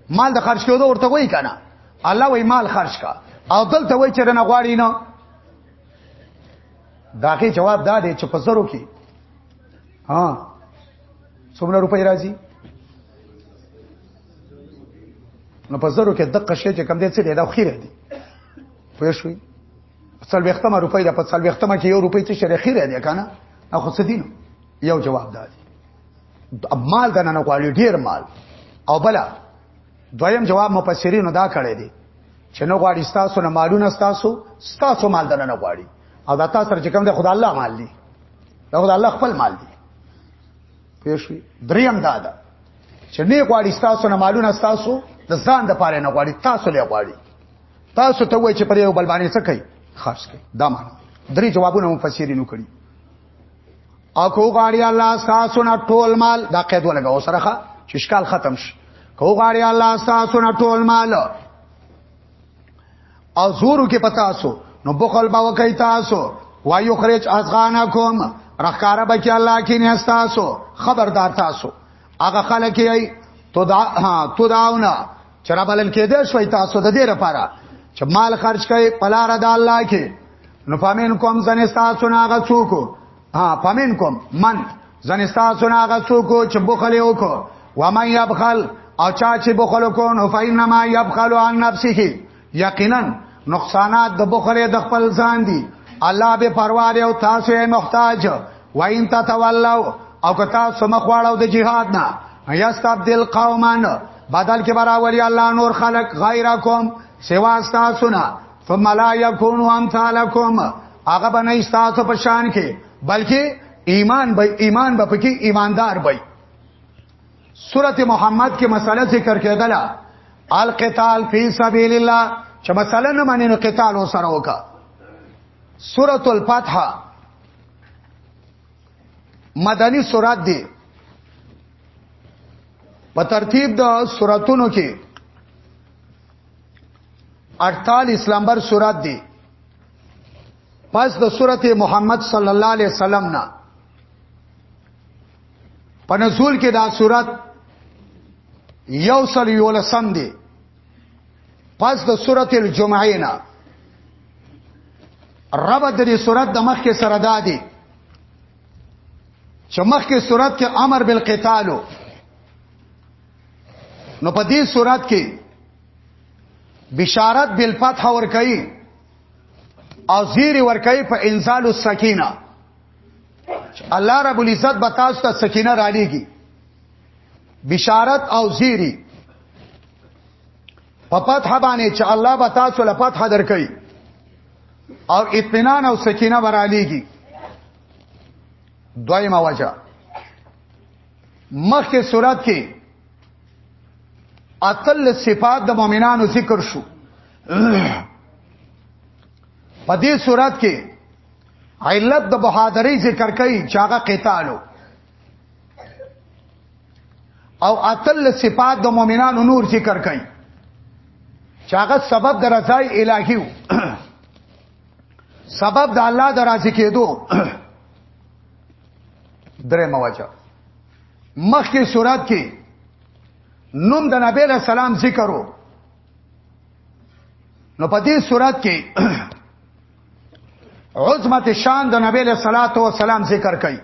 مال د خرج کېدو ورته وایي کنه الله وایي مال خرج کا او دلته وایي چې نه غواړي نه داغه جواب دا دی چې په زرو کې ها څومره روپۍ راځي نو په زرو کې دقه شی چې کم دې څه دی دا خیره دی پوه شوي څل وختمه روپۍ ده په څل وختمه کې یو روپۍ څه شری خیره دی کنه نو خو څه دینو یو جواب ده مال دنه نه غواړي ډیر مال او بلا دویم جواب مفسرینو دا کړی دی چې نو غواړي تاسو نه مالونه تاسو تاسو مال دنه نه غواړي او دا تاسو چې کوم د خدای الله مال دی دا خدای الله خپل مال دی پېښوي دریم دا ده چې نه غواړي تاسو نه مالونه تاسو د ځان د پاره نه غواړي تاسو له غواړي تاسو ته وایي چې پر یو بل باندې څه کوي خاص کوي دا معنی درې جوابونه مفسرینو کړی او کو غاړي الله تاسو نه ټول مال دا قید ولګاو سره چې شکال ختم شي کو غاړي الله تاسو نه ټول مال او زورو کې پتا سو نو بخل به وکي تاسو وایو خرج ازغانکم رخکاره به کې الله کې نه تاسو خبردار تاسو هغه خلک یې تو دا ها تو داونه چرابلل کې دې شوي تاسو د دې لپاره چې مال خرج کړي پلار د الله کې نو فامین کوم ځنې تاسو نه هغه څوک ها پمن کوم من زنستا سنا غسو کو چې بخل یو کو و من یبخل او چا چې بخل کو نو فینما یبخل عن نفسه یقینا نقصانات د بخل د خپل ځان دي الله به پروا دی او تاسو یې محتاج و ان تتولوا او که تاسو مخواړو د جهاد نه یستبدل قوما بدل کې براولي الله نور خلق غیرکم سوا تاسو نه ثم لا يكونوا امثالكم هغه بنئ تاسو په شان کې بلکې ایمان به ایمان به پکې ایماندار وي سورته محمد کې مسله ذکر کېدله القتال فی سبیل الله چې مسله نه معنی نو قتال وسره وکا سورۃ الفتح مدنی سورات دی په ترتیب د سوراتونو کې 48 لمبر سورات دی پس د سورته محمد صلی الله علیه وسلم نه په نزول کې دا سورات یو سل یو لسم دی پس د سورته الجمعه نه رب د دې سورات د مخ کې سره دادی چې مخ کې سورات کې امر بالقتالو نو په دې صورت کې بشارت بالفتح ورکړي او زیر ورکړي په انزال السکینه الله رب العزت به تاسو ته سکینه را لېږي بشارت او زیری په فتح باندې چې الله به تاسو له فتح درکړي او اطمینان او سکینه به را لېږي دویمه وجه مخکې صورت کې اتل صفات د مؤمنانو ذکر شو په دې صورت کې علت د بهادری ذکر کوي چې هغه قتالو او اتل صفات د مؤمنانو نور ذکر کوي چې هغه سبب د رضای الهیو سبب د الله د راضي کېدو درې مواجه مخکې صورت کې نوم د نبی له سلام ذکرو نو په دې صورت کې عظمت شان د نبی له صلوات و سلام ذکر کړي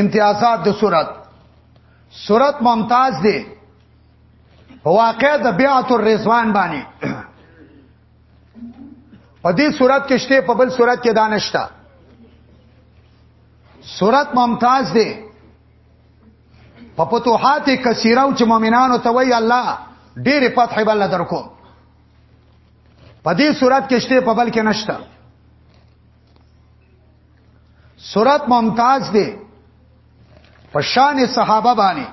امتیازات د صورت صورت ممتاز دی واقع د بیعت الرضوان باندې په دې صورت کې شته په بل صورت کې دانشتا صورت ممتاز دی په فتوحات کثیره او چې مؤمنانو ته وی الله ډېر فتح بل درکو په دې صورت کې شته په بل کې نشتا صورت ممتاز دی په شان صحابه باندې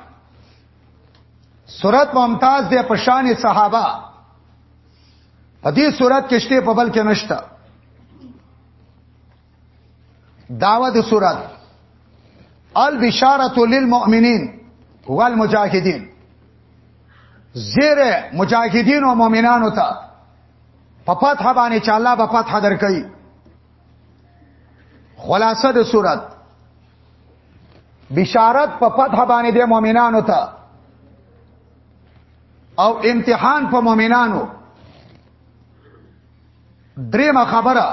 صورت ممتاز دی په شان صحابه په دې صورت کې شته په بل کې نشته داوا د صورت البشارت للمؤمنین والمجاهدین زیر مجاهدین او مؤمنانو ته په فتح باندې چې الله به فتح درکړي خلاصه د صورت بشارت په فتح باندې د مؤمنانو ته او امتحان په مؤمنانو درېمه خبره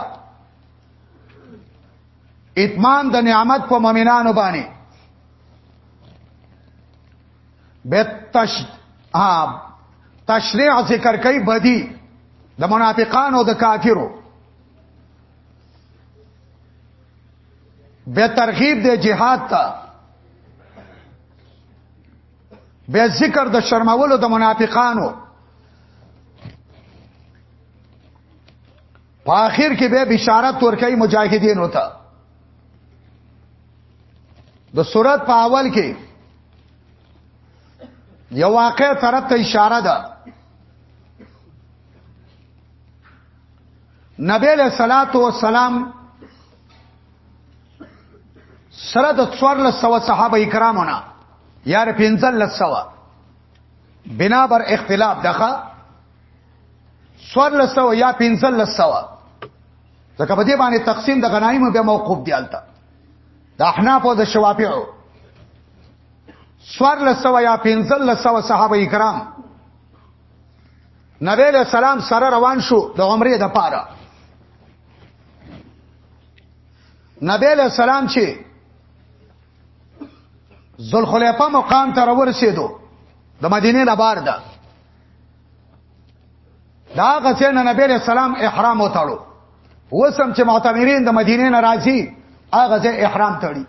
اتمام د نعمت په مؤمنانو باندې بتش ها تشریع ذکر کوي بدی د منافقانو د کافرو به ترغیب د جهاد ته بیا ذکر د شرمولو د منافقانو په اخر کې به بشارت ورکړي مجاهدین وته د صورت په اول کې یو واقع طرف ته اشاره ده نبی له صلوات و سلام سره د څوار لسو صحابه کرامونه یار پنځل لسو بنا بر اختلاف دغه څوار لسو یا پنځل لسو ځکه په دې باندې تقسیم د غنایم به موقوف دی الته د احناف او د شوافیعو څوار لسو یا پنځل لسو صحابه کرام نبی له سلام سره روان شو د عمره د پاره نبی له سلام چې ذوالخلیفه مقام ته ورسېدو د مدینه نه بار ده دا غسه نه نبی له سلام احرام وتاړو وسم چې معتمرین د مدینه نه راځي هغه ځای احرام تړي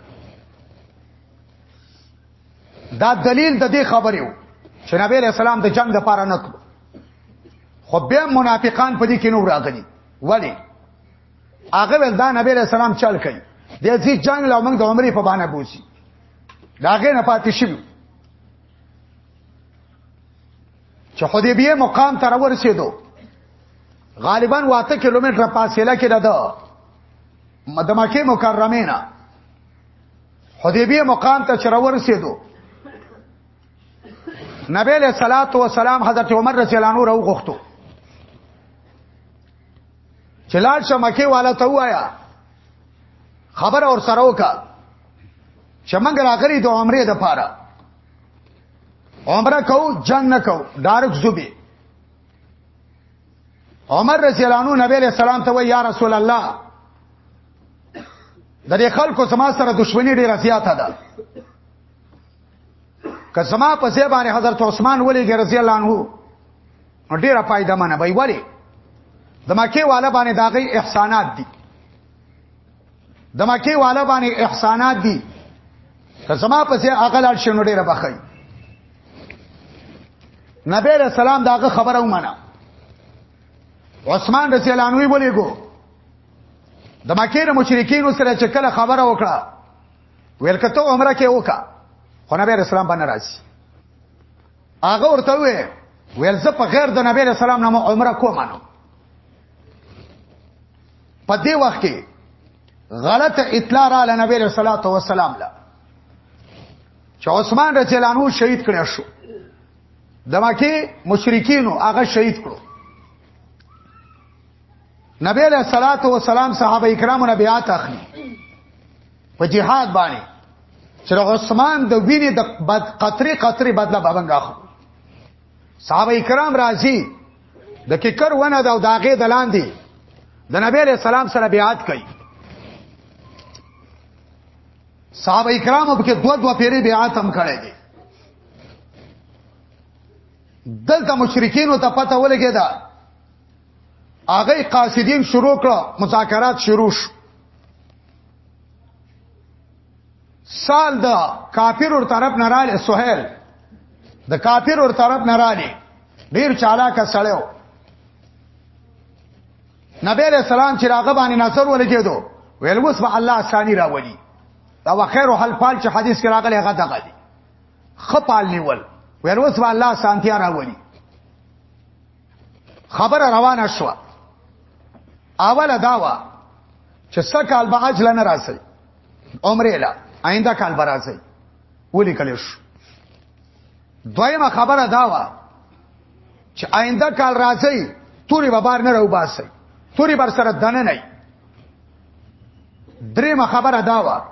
دا دلیل د دې خبرې وو چې نبی له سلام د جنگ لپاره نه کړو خو بیا منافقان په دې کې نور راغلي ولی هغه ول دا نبی رسول الله چل کړي د دې جنگ له موږ د عمرې په باندې بوزي داګه نه پاتې شي چې حدیبیه مقام تر ورسېدو غالبا واته کیلومتر فاصله کې ده د مکه مکرمه نه حدیبیه مقام ته چر ورسېدو نبی له صلوات و سلام حضرت عمر رضی الله عنه راو غوښتو چلار شمکه والا ته وایا خبر اور سره وکا چې موږ راغلي د عمره د پاره عمره کو جنگ نه کو ډارک زوبي عمر رضی الله عنه نبی له سلام ته وای یا رسول الله د دې خلکو سما سره دښمنی ډیره زیاته ده که سما په ځای باندې حضرت عثمان ولې رضی الله عنه ډیره پایده منه وای ولی د مکه والا باندې داغي احسانات دي د مکه والا باندې احسانات دي که زما پسې عقل اړ شنو ډیره بخی نبی رسول الله داغه خبره ومنه عثمان رضی الله عنه ویلې کو د مکه د مشرکین سره چې کله خبره وکړه ویل کته عمره کې وکا خو نبی رسول الله باندې راځي هغه ورته وی ویل زه په غیر د نبی له سلام نامه عمره کوم نو په دې وخت کې غلط اطلاع را ل نبی له صلوات و سلام له چې عثمان رضی الله عنه شهید کړی شو دما کې مشرکین هغه شهید کړو نبی له صلوات و سلام صحابه کرامو نه بیات اخلي په جهاد باندې چې عثمان د وینې د بد قطري قطري بدله بابنګ اخو صحابه کرام راځي د ککر ونه دا داغه دلان دي د نبی له سلام سره بیعت کوي صحابه کرام په کې دوه دوه پیری بیعت هم کړی دي دلته مشرکین ته پته ولګی دا هغه قاصدین شروع کړه مذاکرات شروع شو سال د کافر ور طرف نه رااله سہیل د کافر ور طرف نه رااله ډیر چالاک سړیو نبی علیہ السلام چې راغه باندې نظر ولګېدو ویل وس به الله ثاني راولي دا وخیر او حلفال چې حدیث کې راغلی هغه دغه دي خپال نیول ویل وس به الله سانتیا راولي خبر روانه شو اوله داوا چې سکال به اجل نه راځي عمره لا آینده کال به راځي ولي کله شو دویمه خبره داوا چې آینده کال راځي توري به بار نه راو باسي توري بر سره دنه نه دریمه خبره داوا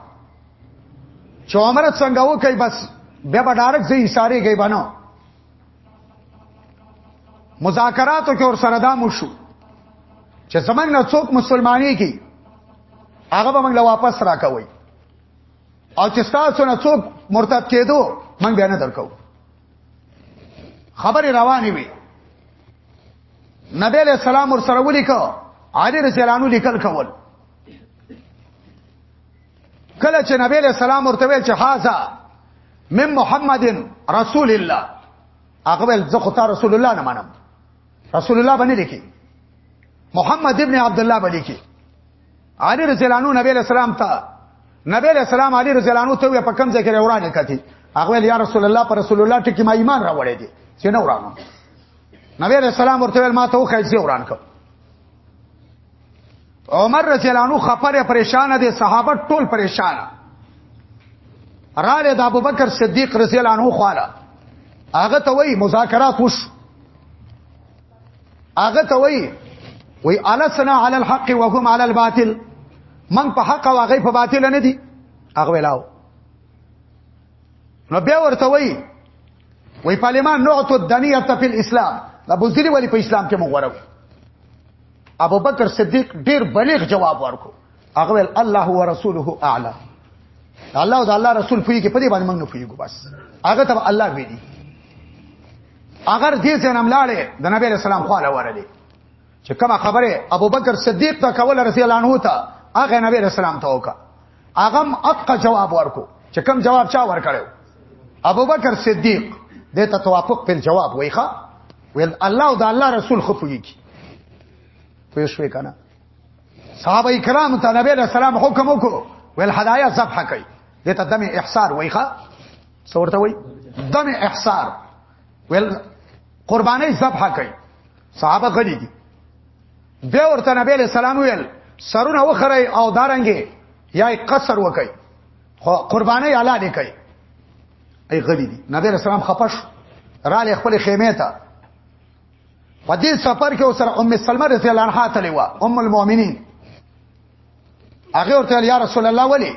چې عمره څنګه وکي بس بیا به ډایرک زه اشاره کوي بنو مذاکراتو کې ور سره دامو شو چې زمنګ نه څوک مسلمانۍ کې هغه به موږ له واپس راکوي او چې تاسو نه څوک مرتد کېدو موږ بیا نه درکو خبره روانه وي نبی له سلام ور سره ولیکو علی رسول الله لیکل کول کله چې نبی له سلام ورته ویل چې هاذا من محمد رسول الله هغه ول زه خو ته رسول الله نه منم رسول الله باندې لیکي محمد ابن عبد الله باندې لیکي علي رضی الله عنه نبی له سلام ته نبی له سلام علي رضی الله عنه ته په کوم ځای کې ورانه کتي هغه ول یا رسول الله پر رسول الله ټکی ما ایمان راوړې دي چې نه ورانم نبی له سلام ورته ما ته وخی چې وران کړ عمر رضی الله عنه خپره پریشان دي صحابه ټول پریشان رااله د ابوبکر صدیق رضی الله عنه خواله هغه ته وای مذاکرات وش هغه ته وای وی السنا علی الحق وهم علی الباطل من په حق او هغه په باطل نه دي هغه ویلاو نو بیا ورته وای وای پارلمان نوعت الدنیه فی الاسلام دا بوزدلی ولی په اسلام کې مغورو ابو بکر صدیق ډیر بلیغ جواب ورکو هغه ول الله ورسوله اعلی الله او الله رسول فوی کې په دې باندې موږ نه فویګو بس هغه ته الله ویلي اگر دې څنګه ملاړې د نبی رسول الله خو له ورلې چې کومه خبره ابوبکر صدیق ته کوله رضی الله عنه ته هغه نبی رسول الله ته وکړه اغم اق جواب ورکو چې کوم جواب چا ورکړو ابوبکر صدیق د ته توافق په جواب وایخه ویل الله او د الله رسول خفوږي پوه شوې کنه صحابه کرام ته نبی له سلام حکم وکړو ویل هدايا صفحه کوي د ته دمه احصار وایخه څورته وای دمه احصار ویل قرباني صفحه کوي صحابه غلي دي بیا ورته نبی علیہ السلام ویل سرونه وخرای او دارنګي یا قصر وکي خو قرباني اعلی دی کوي ای غلی دی نبی علیہ السلام خپش را لې خپل خیمه ته په دې سفر کې اوسره ام سلمہ رضی الله عنها تللی و ام المؤمنین هغه ورته یا رسول الله ولی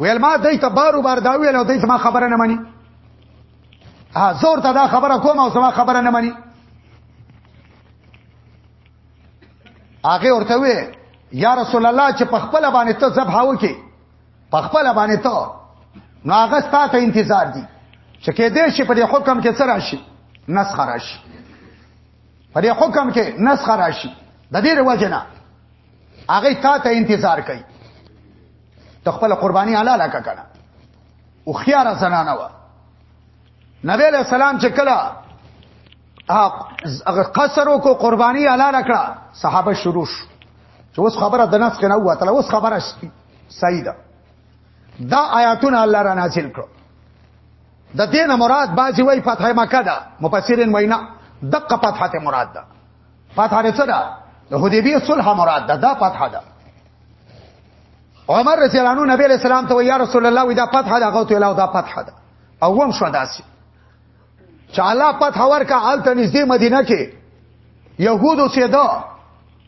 ویل ما دای ته بارو بار دا ویل او دای ته ما خبره نه مانی ها زور ته دا خبره کوم او سما خبره نه مانی هغه ورته وی یا رسول الله چې په خپل باندې ته ذبح وکي په خپل باندې ته نو هغه ستاسو انتظار دي چې کې دې شي په دې حکم کې څه راشي نسخ راشي په دې حکم کې نسخ راشي د دې وجنه هغه تا ته انتظار کوي ته خپل قرباني حلاله کړه او خيار زنانه و نبی علیہ السلام چې کله هغه قصر او کو قرباني اعلان کړه صحابه شروع شو چې اوس خبره د نفس کنه وته اوس خبره صحیح ده دا آیاتونه الله را نازل کړو د دین مراد بازی وای فتح مکه ده مفسرین وینا دقه فتح ته مراد ده فتح رسول ده د حدیبیه صلح مراد ده دا فتح ده عمر رضی الله عنه نبی علیہ السلام ته یا رسول الله ودا فتح ده غوته الله دا فتح ده او هم شو داسې چې الله پته ورکا آلته نږدې مدینه کې يهودو چې دا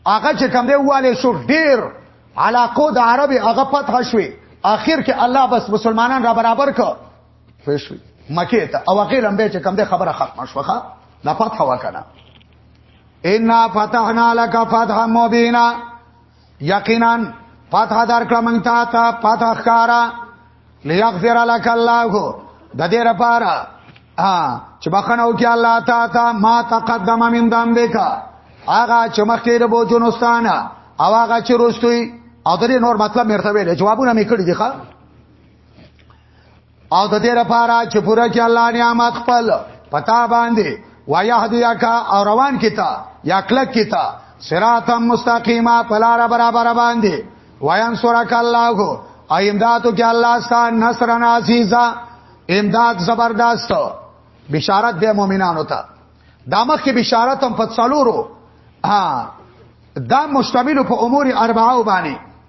هغه چې کوم دی واله شو ډیر علاقو د عرب هغه پته شوي اخر کې الله بس مسلمانان را برابر ک فشوي مکه ته او هغه لمبه چې کوم دی خبره ختمه شوخه لا پته وکنه ان فتحنا لك فتحا مبینا یقینا فاتحه دار کړه مونږ ته تا فاتحه ښکارا ليغفر لك الله د دې لپاره ها چې بخنه وکي الله تا تا ما تقدم من ذنبک هغه چې مخکې د بوجونستانه او هغه چې روستوي او درې نور مطلب مرته ویل جوابونه مې کړی دي ښا او د دې لپاره چې پوره کې الله نعمت خپل پتا باندې ويهديک او روان کیتا یا کلک کیتا صراط مستقیما پلار برابر باندې وینصرک الله او امدادو کې الله ستان نصر عزیزا امداد زبردست بشارت به مؤمنانو ته دامخ کې بشارت هم فتصلورو ها دا مشتمل په امور اربعه باندې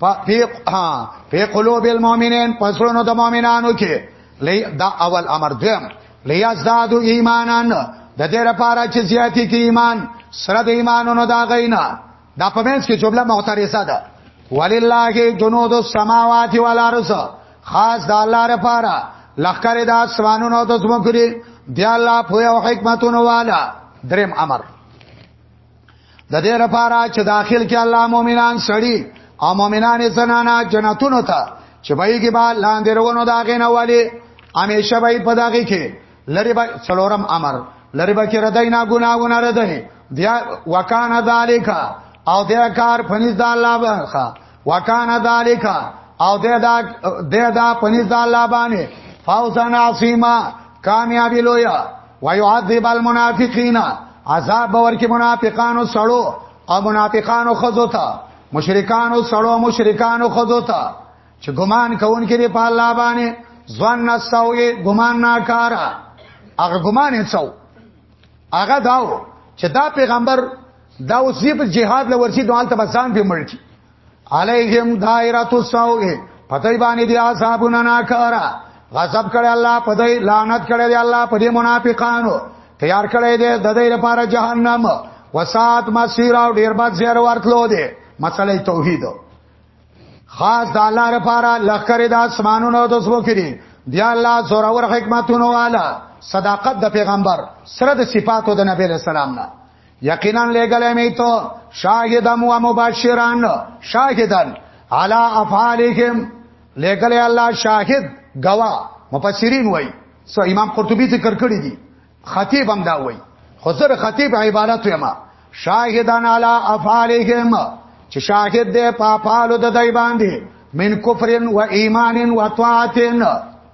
په قلوب المؤمنین پسونو د مؤمنانو کې دا اول امر دیم لیزدادو ایمانان د دې لپاره چې زیاتی کې ایمان سره د ایمانونو دا غینا دا په منځ کې جمله معترضه ده ولله جنود السماوات والارض خاص د الله لپاره لخر د اسمانونو د زمکري دی الله په حکمتونو والا دریم امر د دې لپاره چې داخل کې الله مؤمنان سړي او مؤمنان زنانا جنتونو ته چې بای کې با لاندې ورونو دا غې نه والي همیشه بای په داږي کې لری با څلورم امر لری با کې ردای نه ګناونه ردای بیا وکانه ذالک او دې کار فنیز د الله بخا وکانا ذالک او ده دا ده دا پنځ الله باندې فوزن عظیما کامیابی لویا ويعذب المنافقین عذاب ورکی منافقانو سړو او منافقانو خزو ته مشرکانو سړو مشرکانو خزو ته چې ګمان کوون کې په الله باندې ځوان نسوي ګمان ناکارا هغه ګمان یې څو هغه داو چې دا پیغمبر دا اوس یې په جهاد لورسي دوال ته بسان په مړ کی علیهم دایره السوء پتای باندې دی اصحابنا ناکارا غضب کړي الله په دې لعنت کړي دی الله په دې منافقانو تیار کړي دی د دې لپاره جهنم وسات مسیر او ډیر بد زیر ورتلو دی مسله توحید خاص د الله لپاره لخر د اسمانونو د سبو کړي دی الله زور او حکمتونو والا صداقت د پیغمبر سره د صفاتو د نبی رسول الله یقینا لګلې مې ته شاهدا مو مبشران شاهدان علی افعالهم لګلې الله شاهد گوا مفسرین وای سو امام قرطبی ذکر کړی دی خطیب هم دا وای حضور خطیب عبارت یما شاهدان علی افعالهم چې شاهد دې په پالو د دای باندې من کفرن و ایمانن و طاعتن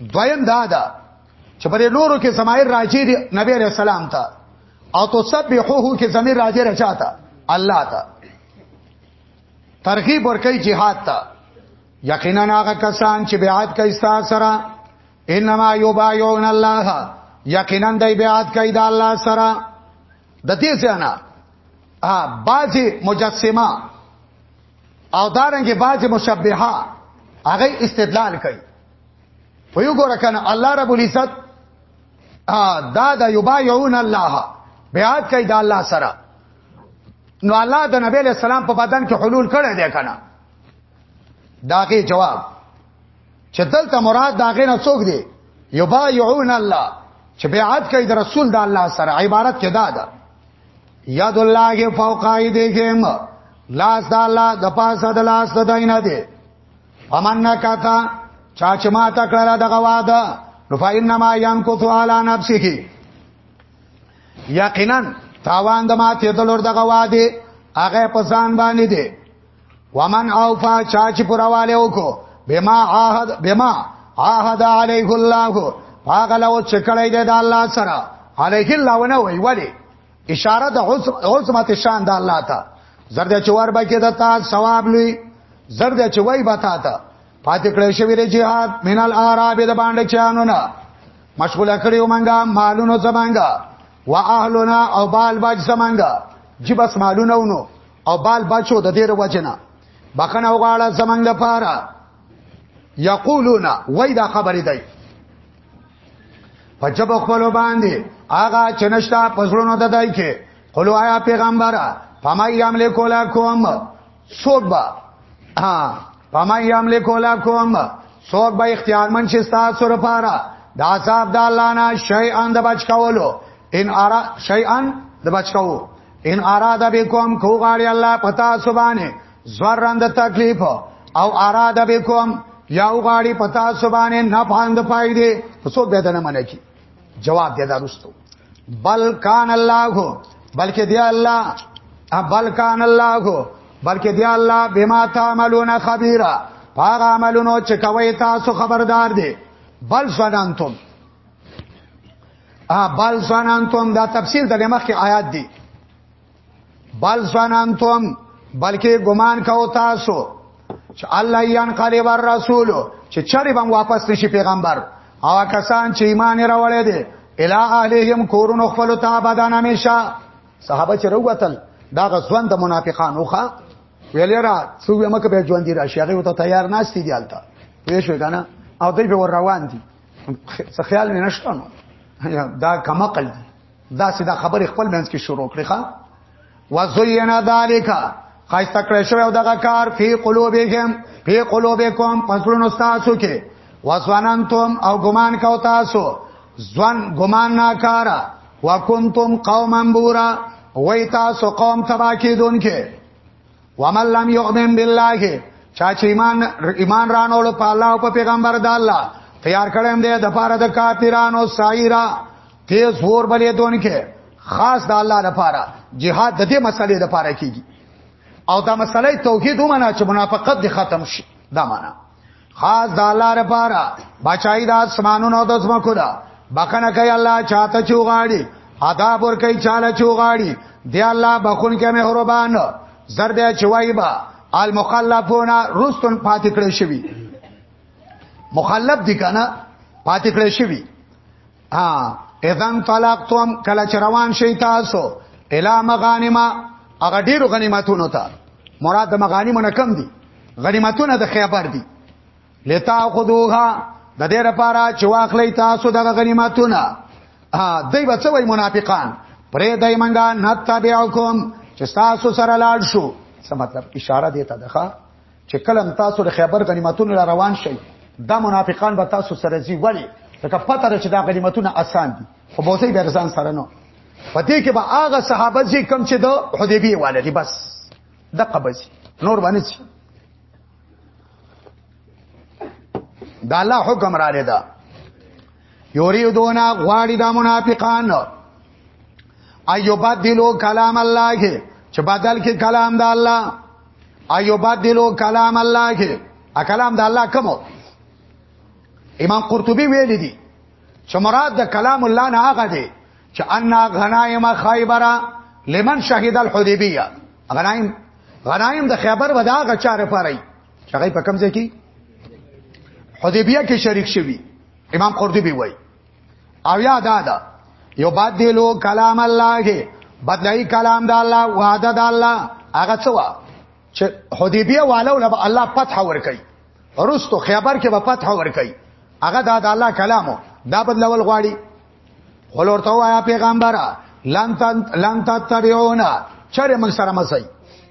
دویم دا ده چې پر نورو کې زمایر راځي دی نبی عليه السلام ته او تسبحوه کې زمير راځي رچاته الله ته ترغیب ورکړي jihad ته یقینا هغه کسان چې بیعت کوي ستا سره انما یبایعون الله یقینا دای بیعت کوي د الله سره د دې ځنا ا بعضی مجسمه او دارنګه باج مشبهه هغه استدلال کوي په یو ګور کنه الله رب العزت دا د یبایعون الله بیعت کوي د الله سره نو الله د نبی له سلام په بدن کې حلول کړی دی کنه داغه جواب چې دلته مراد داغه نه څوک دی یبایعون الله چې بیعت کوي د رسول د الله سره عبارت کې دا ده یاد الله کې فوق ایدهم لاس د الله د پاسه د لاس د دینه دی فمن نکتا چا چې ما تا کړه دغه واده نو فینما ینکث علی نفسه یقینا تاوان د ما ته دلور دغه واده هغه په ځان باندې دی ومن اوفا چا چې پرواله وکړو بما عهد بما عهد عليه الله هغه لو چې کړی دی د الله سره عليه الله ونه وی ولی اشاره د عظمت شان د الله ته زرد چوار به کې د تا ثواب لوی زرد چوي به تا ته پاتې کړی شوی دی jihad مینال اعراب د باندې چانو نه مشغوله کړی ومنګه مالونو زمانګه واهلنا او بال باج زمانګه جبس مالونه ونو او بال بچو د دې وجنه بخنه وغواړه زمنګ د پاره یقولون وای دا خبرې دی په جب خپل باندې آغا چنشتا پسړونو د دای کې قلو آیا پیغمبره فما یام لیکولا کوم سوک با فما یام لیکولا کوم سوک با اختیار من چې تاسو لپاره د عذاب د الله نه شیئان د بچ کولو ان ارا شیئان د بچ کولو ان اراده بكم کو غاړي الله پتا سبانه زورند تکلیف او اراده بكم یاو غاړي پتا سبانه نه پاند پای دي څو به دنه منه کی جواب دې دارستو بل کان الله بلکې دی الله بل کان الله بلکې دی الله بما تعملون خبيرا پاغه عملونو چې کوي تاسو خبردار دي بل سننتم ا بل ظننتم دا تفسیر د مخ کې آیات دی بل ظننتم بلکې ګمان کاو تاسو چې الله یان قالی ور رسول چې چری بم واپس نشي پیغمبر او کسان چې ایمان راوړې دي الا علیهم کورن خپل ته بدن همیشه صحابه چې وروتل دا غزوان د منافقانو ښا ویل را څو مکه به ژوند دي راشي هغه ته تیار ناشتي دي الته پوه شو کنه او دوی به روان دي څه خیال مې نشته نو دا کما قل دي دا سیدا خبره خپل منځ کې شروع کړې ښا وزینا ذالک خایسته کړی شوی او دغه کار فی قلوبهم فی قلوبکم پسړونو تاسو کې وسواننتم او ګمان کو تاسو ځوان ګمان ناکارا وکنتم قوما بورا وای تاسو قوم تبا کیدونکې ومن لم يؤمن بالله چا چې ایمان ایمان رانول په الله او په پیغمبر د الله تیار کړم دې د پاره د کافرانو سایرا تیز ور بلې دون کې خاص د الله لپاره jihad د دې مسلې لپاره کیږي او دا مسلې توحید ومنه چې منافقت دې ختم شي دا معنا خاص د الله لپاره بچای د اسمانونو او د زمکو دا بخنه کوي الله چاته چوغاړي عذاب ور کوي چاله چوغاړي دی الله بخون کې مهربان زرد چوایبا المخلفون رستن پاتې کړی شوی مخلف دي کنه پاتې کړی شوی ها اذن طلقتم کله چې روان شي تاسو الا مغانم هغه ډیرو غنیمتونو ته مراد د مغانم نه کم دي غنیمتونه د خیبر دي لتا خذوها د دې لپاره چې واخلې تاسو د غنیمتونه ها دوی به څه وای منافقان پرې دای منګا نتبعکم چې تاسو سره لاړ شو څه مطلب اشاره دی ته دغه چې کله تاسو د خیبر غنیمتونو را روان شئ دا منافقان به تاسو سره زی وړي ځکه پته لري چې دا غنیمتونه اسان دي خو به زی برزان سره نو پدې کې به هغه صحابه زی کم چې د حدیبیه والي دي بس د قبض نور باندې شي دا الله حکم را لید یریدونا غواړي دا منافقان ایوبدلو کلام الله کې چې بدل کې کلام د الله ایو بدلو کلام الله کې ا کلام د الله کوم امام قرطبي ویل دي چې مراد د کلام الله نه هغه دی چې ان غنایم خیبره لمن شهید الحدیبیه غنایم غنایم د خیبر ودا غچاره پرای چې هغه په کوم ځای کې حدیبیه کې شریک شوی امام قرطبي وایي او یا دا دا یو بدلو کلام الله بدلای کلام د الله وعده د الله هغه څه وا چې حدیبیه والو له الله فتح ور کوي رستو خیبر کې به فتح ور کوي هغه دا د الله کلامو دا بدلول غواړي خلورته وایا پیغمبره لن تن لن تتبعونا چر موږ سره مسي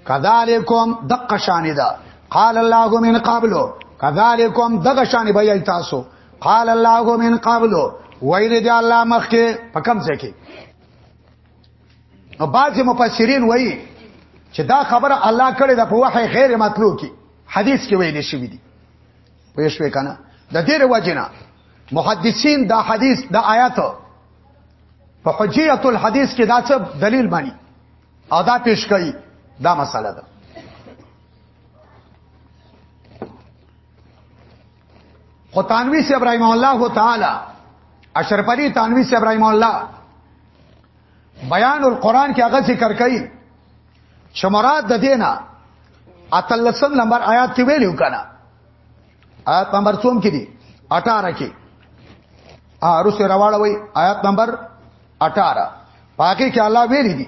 کذالکم دقشان دا قال الله من قبل کذالکم دغشان به تاسو قال الله من قبل ویل دی الله مخکې په کوم ځای کې او بعض مفسرین وایي چې دا خبره الله کړې ده په وحي غیر مطلوب کې حدیث کې ویل شوی دی پوه شوې کنه د دې وجنه محدثین دا حدیث دا آیات په حجیت الحدیث کې دا څه دلیل مانی او دا پیش کوي دا مسله ده خو تنوی سی ابراهیم الله تعالی اشرف علی تنوی سی ابراهیم الله بیان القرآن کې هغه ذکر کړي چې مراد د دینه اتلسم نمبر آیات کې ویلو کنه آیات نمبر 3 کې دي 18 کې ا رسو راوړوي آیات نمبر 18 پاکي کې الله ویلي دي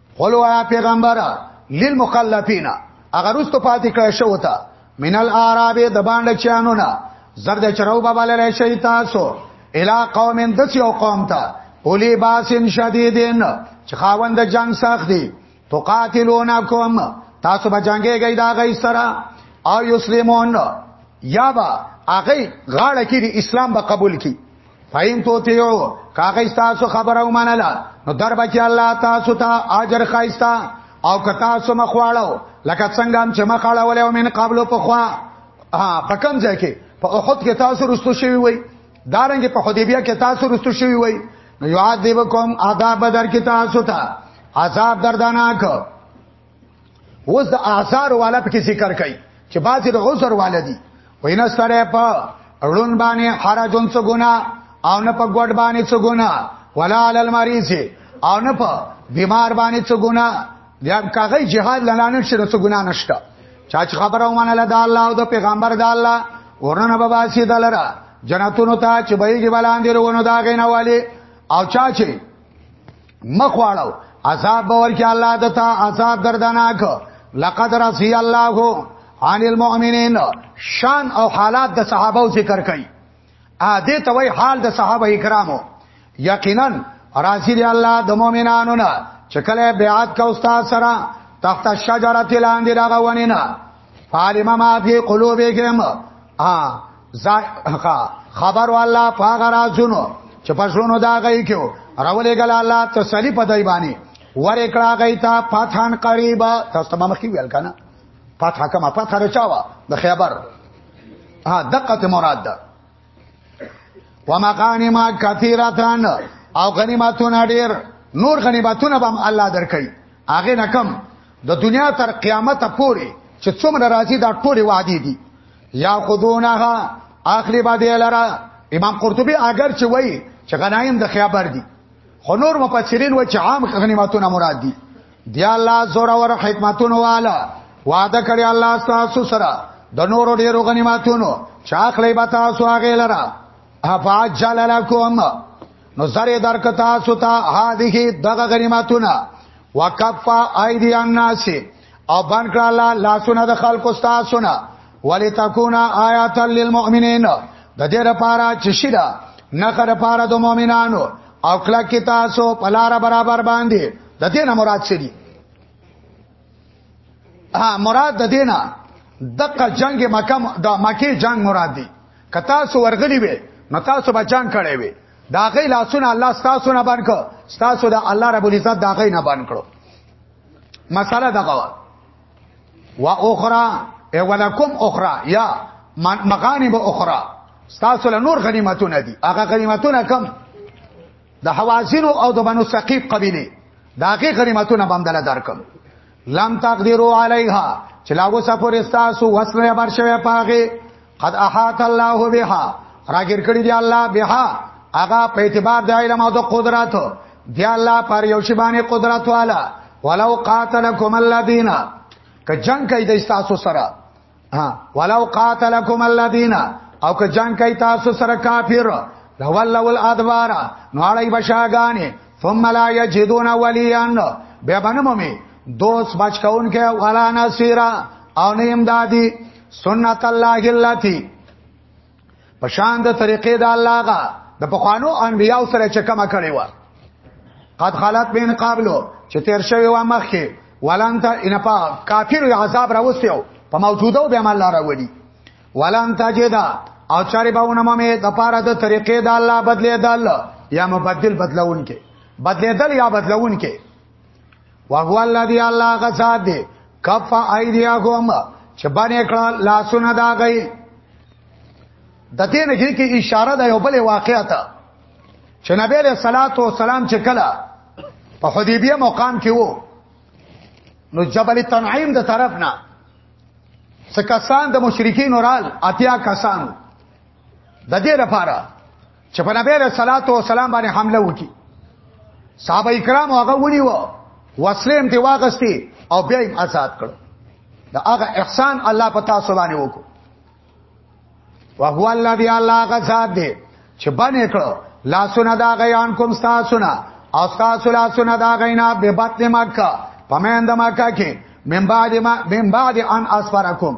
قولوا یا پیغمبر للمخلفین اگر رستو پاتې کړه شو تا منل اعراب د باندې چانو نه زرد چرو بابا لری شي تاسو الی قوم دسی او قوم ته اولی باسن شدیدین چې خاوند جنگ سخت دی تو قاتلونکم تاسو به جنگي گئی دا غي سره او یسلمون یا با هغه غاړه کې اسلام به قبول کی فاین تو تیو کاغی تاسو خبره ومنله نو در بچی الله تاسو ته اجر خایستا او که تاسو مخواړو لکه څنګه هم چې مخاړول او من قبل په خوا په کم ځای کې په احد کې تاسو رستو شوی وای دارنګ په حدیبیه کې تاسو رستو شوی وای نو یاد دیو کوم عذاب بدر کې تاسو ته عذاب دردناک اوس د اعذار والا په ذکر کوي چې بعضی د عذر والا دي وینا سره په اړون باندې حرجون څه ګنا او نه په ګډ باندې څه ګنا ولا علی المریض او نه په بیمار باندې څه ګنا بیا کاغی جهاد لنانه شنو څه ګنا نشته چا چې خبره ومنه له الله او د پیغمبر د الله ورنه به باسي دلرا جنتونو ته چې بهږي بلاندې ورونو دا غینواله او چا چې مخواړو عذاب باور کې الله دتا عذاب دردناک لقد رضي الله عن المؤمنين شان او حالات د صحابه ذکر کړي ا دې توي حال د صحابه کرامو یقینا راضي دي الله د مؤمنانو نه چې کله بیعت کا استاد سره تحت الشجره لاندې راغونینا فالما ما فی قلوبهم ا ځکه خبر والله پاغه رازونو چې پښونو دا غي کېو راولې ګل الله تسلی په دای باندې ور کړه غي تا پاتان قریبا تاسو تمام خې ویل کنه پات حکم پات خرچاوا د خیبر ها دقه مراد ده ومغانم کثیرتان او غنیمتونه ډیر نور غنیمتونه به الله درکړي هغه نکم د دنیا تر قیامت پورې چې څومره راځي دا ټول وعده دي یاخذونها اخلی با دی لرا امام قرطبی اگر چې وای چې غنایم د خیابر دي خو نور مفسرین و چې عام غنیمتونه مراد دي دی الله زور او حکمتونو والا وعده کړی الله تاسو سره د نورو ډیرو غنیمتونو چاخلې به تاسو هغه لرا افاجل لکم نو زره درک تاسو ته هذه دغه غنیمتونه وکفا ایدی الناس او بند کړه الله لاسونه د خلکو تاسو نه ولتكون آیات للمؤمنین د دې لپاره چې شیدا نخره لپاره د مؤمنانو او کله کې تاسو په لار برابر باندې د دې نه مراد څه دي ها مراد د دې نه دغه جنگ مکه د مکه جنگ مراد دي که تاسو ورغلی وي نو تاسو به جنگ کړی وي دا غي لاسونه الله تاسو نه باندې کو تاسو د الله رب العزت دا غي نه باندې کړو مساله دغه وا اخرى ولکم اخرى یا مغانم اخرى تاسو له نور غنیمتونه دي هغه غنیمتونه کم د حوازن او د بنو ثقيف قبيله دا کې غنیمتونه بمدل درکم لم تقدروا عليها چې لا وسه پر تاسو وسله برشوي پاغه قد احاط الله بها راګر کړی دی الله بها هغه په اعتبار د علم او د قدرت دی الله پر یو شی باندې قدرت والا ولو قاتلکم الذین که جنگ کوي د تاسو سره ها ولو قاتلکم الذین او که جنگ کوي تاسو سره کافر لولوا الادبار نو اړای بشاګانې ثم لا یجدون ولیا بیا بنمومي دوست بچ کون کې ولا نصيرا او نیم دادی سنت الله اللاتی پشان د طریقې د الله غا د پخوانو انبیاو سره چې کما کړی و قد خلت بین قابلو چې تیر شوی و مخکې ولان ته ان په کافر عذاب راوستیو په موجوده به عمل لاره ودی ولان تجدا او چاري باونه مې د پاره د طریقې د الله بدلې د الله یا مبدل بدلون کې بدلې دل یا بدلون کې وهو الذي الله غزاد دی کف ایدیاهم چې باندې کړه لاسونه دا غي د دې نه کې اشاره د یو بل واقعیا ته چې نبی له صلوات و سلام چې کله په حدیبیه مقام کې وو نو جبل تنعیم د طرف نه سکسان د مشرکین اورال اتیا کسانو د دې لپاره چې په نبی له صلوات و سلام باندې حمله وکړي صحابه کرام هغه ونی و وسلم دی واغستی او بیا یې آزاد کړ دا هغه احسان الله پتا سبحانه وکړو وهو الذی الله غزاد دی چې باندې کړو لاسونه دا غیان کوم تاسونه او تاسو لاسونه دا غینا به بطن مکه پمند مکه کې من بعد ما من بعد ان اسفرکم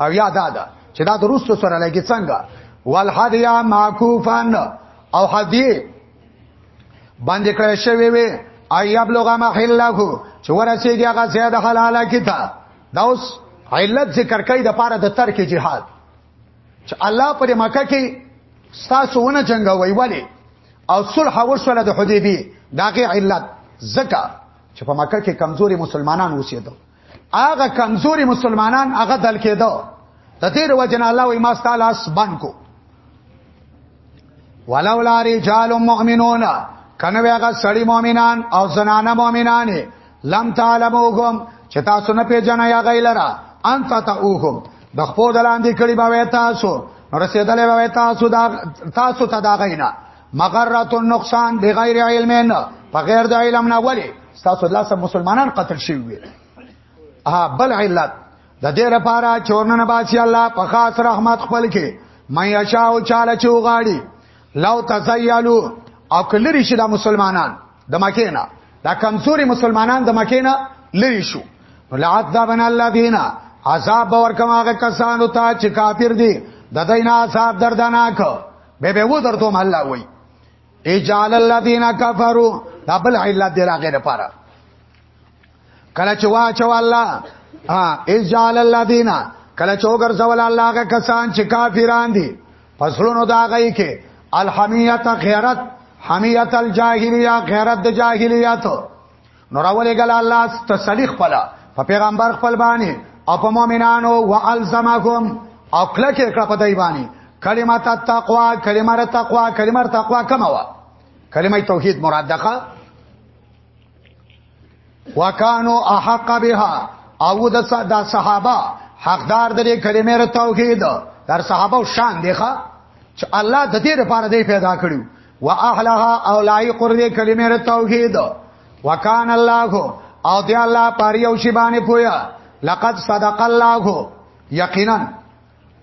او یا دا ده چې دا درستو سره لګي څنګه والحدیا معکوفن او حدیه باندې کړی شوی وي ایاب لغه محله چې ورسېږي هغه زیاده حلاله کیته دا اوس علت ذکر کوي د پاره د ترک جهاد چې الله پر مکه کې ستاسو ونه جنگ وای ولی او صلح وشول د حدیبی داغه علت زکه چې په مکه کې کمزوري مسلمانان اوسېدل هغه کمزوري مسلمانان هغه دل کېدو د دې وجه نه الله وي ما تعالی اسبن کو ولولا رجال مؤمنون کنه هغه سړی مؤمنان او زنانه مؤمنان لم تعلموهم چې تاسو نه پیژنئ هغه لرا انت تاوهم د خپل دلاندې کړي باوي تاسو رسیدلې باوي تاسو دا تاسو ته دا غینا مغرات النقصان بغیر علم په غیر د علم نه ولی تاسو الله سم مسلمانان قتل شي وي ها بل علت د دې لپاره چورنن باسي الله په خاص رحمت خپل کې مې اشا او چاله چوغاړي لو تزیلو او کلری شي د مسلمانان د مکینا دا کمزوري مسلمانان د مکینا لری شو لعذبن الذين عذاب ورکما هغه کسانو ته چې کافر دي د دینه عذاب دردناک به به و درته الله وای اجال الذين كفروا دبل علت دی راغې لپاره کله چې واچو الله ها اجال الذين کله چې وګرځول الله هغه کسان چې کافران دي فصلونو دا غي کې الحمیت غیرت حمیت الجاهلیه غیرت د جاهلیت نو راولې ګل الله تسلی خپل په پیغمبر خپل باندې او په مؤمنانو والزمهم او کله کې کړه په دای باندې کلمه تقوا کلمه تقوا کلمه تقوا کومه وا کلمه توحید مراد ده وکانو احق بها او د صحابه حقدار د کلمې ر توحید در صحابه شان دی ښا چې الله د دې لپاره دی پیدا کړو واهلها او لایق دې کلمه ر توحید وکان الله او دی الله پاری او شی باندې پویا لقد صدق الله یقینا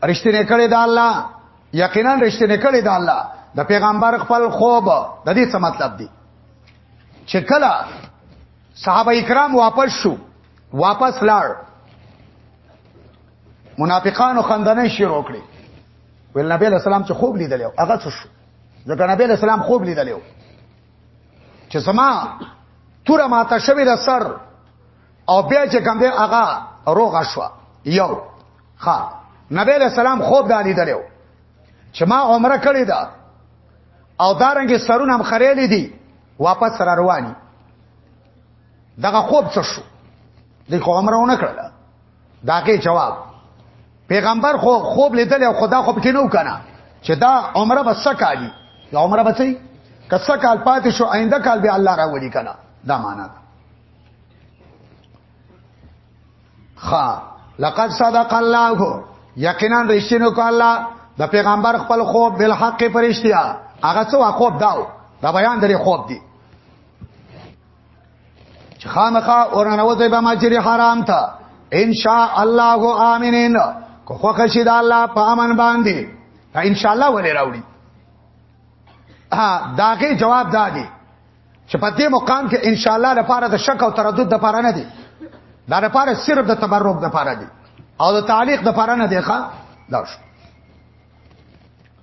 رښتینه کړی دا الله یقینا رښتینه کړی دا الله د پیغمبر خپل خوب د دې څه مطلب دی چې کله صحابه کرام واپس شو واپس لاړ منافقانو خندنه شروع کړې ول نبی له سلام چې خوب لیدل هغه څه شو ځکه نبی علیہ السلام خوب لیدلی و چې زما توره ماته شوی د سر او بیا چې کوم دی هغه روغ شو یو ها نبی علیہ السلام خوب دا لیدلی و چې ما عمره کړی دا او دارنګ سرونه هم خریلی دي واپس را رواني دغه خوب څه شو د عمره ونه کړل داګه جواب پیغمبر خو خوب لیدل او خدا خو پکې نو کنه چې دا عمره بس کالی دا عمره بچي کسه کال پاتې شو آینده کال به الله راوړي کنه دا معنا ده خا لقد صدق الله یقینا رښتینو کو الله د پیغمبر خپل خوب بل حق پرشتیا هغه څو خوب داو دا بیان درې خوب دی چې خامخا اورنه وځي به ماجری حرام ته ان شاء الله امنین کو خوښ شي د الله په امن باندې ان شاء الله ولې راوړي ها داګه جواب دادی چې په دې مقام کې ان شاء الله لپاره د شک او تردد لپاره نه دی دا لپاره صرف د تبرک لپاره دی او د تعلیق لپاره نه دی ښا دا شو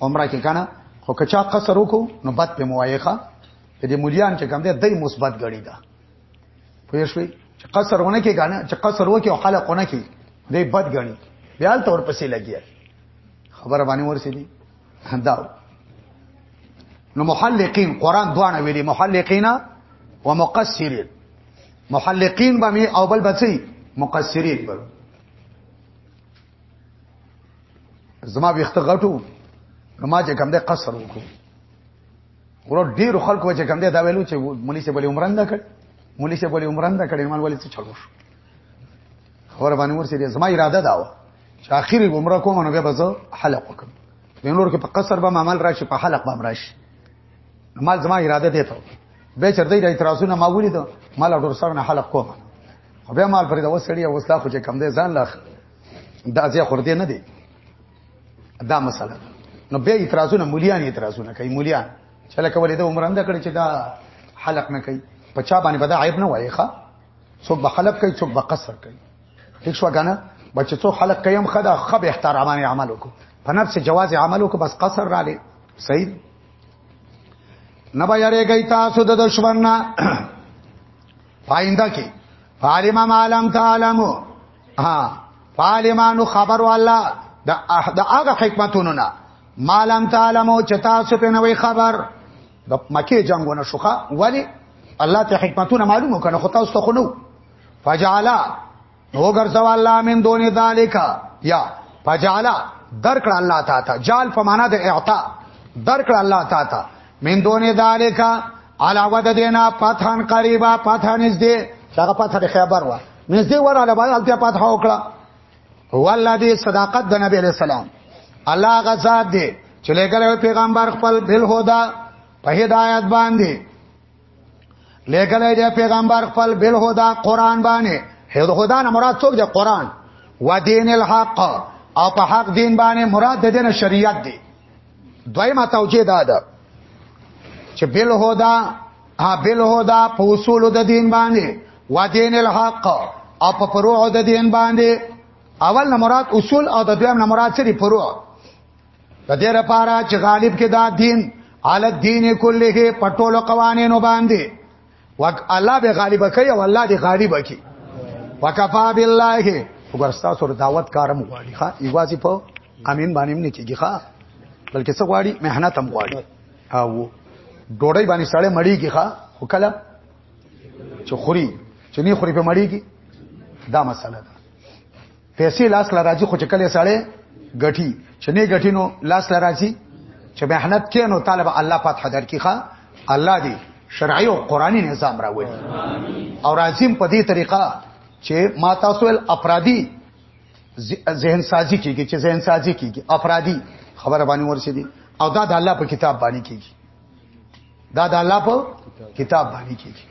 عمره کې کنه خو که چا قصر وکړو نو بد په موایخه په دې مليان چې کوم دې دای مثبت غړي دا پوه شوي چې قصر ونه کې کنه چې قصر وکي او خلق ونه کې دې بد غړي بیا تور پسې لګي خبر باندې ورسېدي دا نو محلقین قران دوانه ویلي محلقینا ومقصرین محلقین به او بل بچي مقصرین به زما ویخت غټو نو ما چې کم ده قصر وکړو ورو ډیر خلکو چې کم ده دا ویلو چې مولوی سه بلی عمران نه کړ مولوی سه بلی عمران نه کړ ایمان ولې څه چلو شو خبر باندې ورسېږي زما اراده دا و چې اخیری عمره کوم نو بیا به زه حلق وکم نور کې په قصر به عمل راشي په حلق به راشي مال زما اراده دی ته به چرته د اعتراضونه ما ولید مال ډور سره نه حلق کوم خو بیا مال پرې دا وسړی او وستا خو چې کم دی ځان لاخ دا ځای خورده نه دی دا مسله نو بیا اعتراضونه مليان اعتراضونه کوي مليان چې لکه ولې د عمر اند کړي چې دا حلق نه کوي په چا باندې بدا عیب نه وایي ښا څوک به حلق کوي څوک به قصر کوي ټیک شو کنه بچ څو حلق کوي هم خدا خب احترامانه عمل وکړو په نفس جواز عمل وکړو بس قصر را لې صحیح نه به یریږئ تاسو د دشمن نه پاینده کې عالم ما لم تعلمو ها عالمانو خبر والله د د هغه حکمتونو نه ما لم تعلمو چې تاسو په نوې خبر د مکه جنگونه شوخه ولی الله ته حکمتونه معلومه کنه خو تاسو ته خو نو فجعل نو ګرځوا الله من دون ذالک یا فجعل درکړه الله تعالی تا جال په معنا د اعطاء درکړه الله تعالی تا من دون ذالک علاوه د دینا پتهن قریبا پتهن از دی دغه پتهن خبر وا نږدې وراله باندې الته پتهه وکړه هو الله دې صداقت د نبی علیہ السلام الله غزاد دې چې لګره پیغمبر خپل بل هدا په هدایت باندې لګلې دې پیغمبر خپل بل هدا قران باندې هدا هدا نه مراد څوک دې قران و دین الحق او په حق دین باندې مراد د دین شریعت دی دویمه توجیه دا ده چې بل هدا ها بل هدا په اصول د دین باندې و دین الحق او په فروع د دین باندې اول نه مراد اصول او د دویم نه مراد سری فروع د دې لپاره چې غالب کې دا دین علی الدین کله په ټولو قوانینو باندې وک الله به غالب کوي او الله دی غالب کوي وکفا بالله وګرستا سره دعوت کارم غواړي ښا ایوازي په امین باندې نه کیږي ښا بلکې څه غواړي مهنت هم غواړي او ډوډۍ باندې سړې مړیږي ښا وکړه چې خوري چې نه خوري په مړیږي دا مسله ده پیسې لاس لراځي خو چې کله سړی غټي چې نه غټي نو لاس لراځي چې مهنت کې نو طالب الله فتح درکې ښا الله دې شرعي او قرآني نظام راوړي او راځم په دې طریقه چې ما تاسو ول افرادي ذهن سازي کیږي چې ذهن سازي کیږي افرادي خبره باندې ورسې دي او دا د الله په کتاب باندې کیږي دا د الله په کتاب باندې کیږي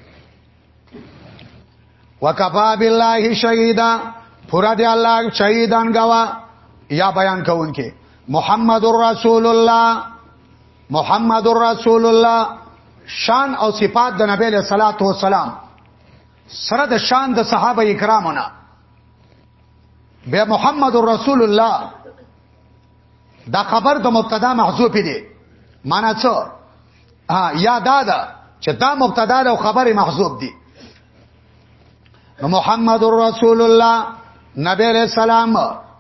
وکفا بالله شهیدا پورا دی الله شهیدان غوا یا بیان کوونکې محمد رسول الله محمد رسول الله شان او صفات د نبی له صلوات و سلام سره د شان د صحابه کرامونه بیا محمد رسول الله دا خبر د مبتدا محذوف دی معنا څه ها یا دا دا چې دا مبتدا او خبر محذوب دي نو محمد رسول الله نبی علیہ السلام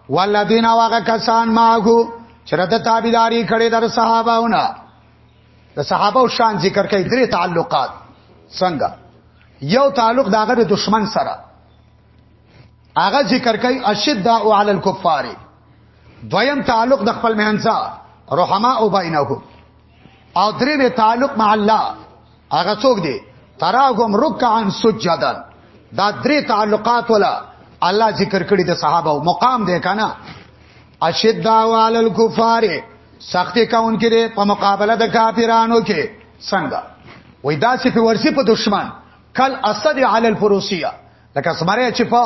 والذین واغ کسان ماغو چرته تابعداري کړي در صحابهونه د صحابه او شان ذکر کوي درې تعلقات څنګه یو تعلق داغه د دشمن سره هغه ذکر کوي اشد او علی الکفار دویم تعلق د خپل مهنسا رحما او بینهم او درې به تعلق مع الله هغه څوک دی تراهم رکعا سجدا دا درې تعلقات ولا الله ذکر کړی د صحابه او مقام دی کنه اشد علی الکفار سختی کون کې په مقابله د کافرانو کې څنګه وای دا چې په ورسی په دشمن کل اسد علی الفروسیه لکه سمره چې په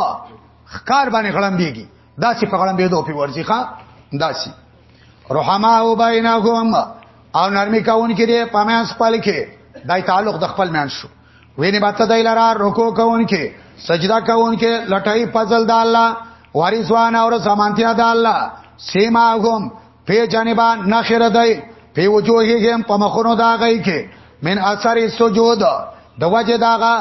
خکار باندې غړم دیږي دا چې په غړم به دوه په ورځي ښا دا چې رحما او بینهم او نرمي کاون کې دې پامه خپل کې دای تعلق د خپل میان شو ویني باته دای لرا رکو کاون کې سجدا کاون کې لټای فضل د الله وارثوان او سامانتیا د الله سیما هم په جانبا نخره دی په وجوههم په مخونو دا غي کې من اثر سجود د وجه داغه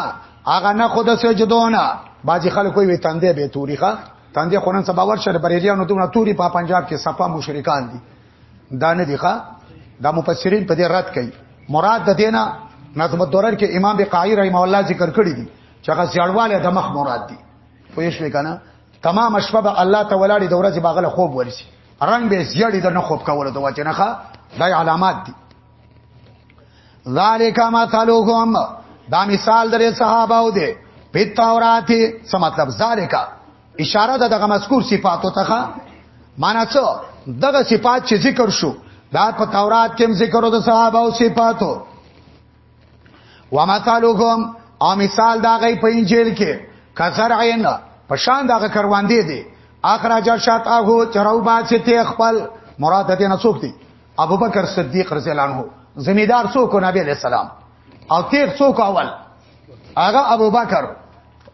هغه نه خود سجدونه بعضی خلکو وی تندې به توریخه تندې خونن سبا ورشه بریلیانو دونه توري په پنجاب کې صفه مشرکان دي دا نه دي ښا دا مفسرین په دې رد کوي مراد د دینه نظم الدرر کې امام بقای رحم الله ذکر کړی دي چې هغه سیړواله د مخ مراد دي پوه شئ کنه تمام شپه الله تعالی د ورځې باغله خوب ورسي رنگ به زیړی د نه خوب کولو د وجه نه دا علامات دي ذالک ما تلوهم دا مثال درې صحابه او دي په تورات څه مطلب ذالک اشاره د دغه مذکور صفاتو ته معنا څه دغه صفات چې ذکر شو دا په تورات کې ذکر او د صحابه او صفاتو ومثالهم او مثال دا غي په انجیل کې کزرعین په شان دغه کرواندې دي اخراج شاتاهو چرو با چې ته خپل مراد دې نه څوک دي ابو بکر صدیق رضی الله عنه زمیدار څوک نبی علیہ السلام او تیر څوک اول هغه ابو بکر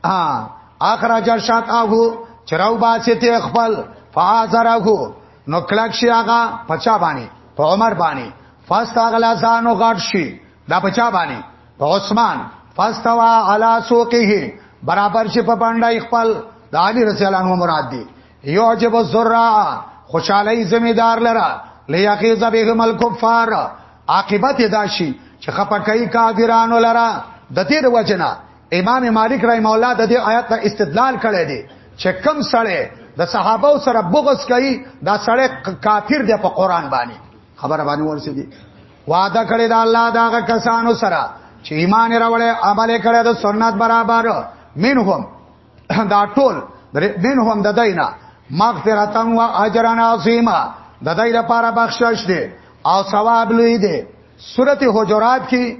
ها اخراج شاتاهو چرو با چې ته خپل فازره نو کلک شي هغه پچا باندې په عمر باندې فاستغلا ځانو غټ شي دا په چا باندې په عثمان فاستوا علی سوقه برابر شي په باندې خپل د علی رضی الله عنه مراد دی یعجب الزراع خوشاله زمیدار لره لیاقیز بهم الکفار عاقبت داشي چې خپکای کافرانو لره د دې وجنه امام مالک رحم الله د دې آیات ته استدلال کړی دی چې کم سړی د صحابه سره بغض کوي دا سړی کافر دی په قران باندې خبره باندې ورسېږي وعده کړی دا الله دا کسانو سره چې ایمان راوړې عمل کړی د سنت برابر منهم دا ټول منهم د دینه مغفرتا و اجرا عظیما د دې لپاره بخشش دی او ثواب لوی دی سورته حجرات کې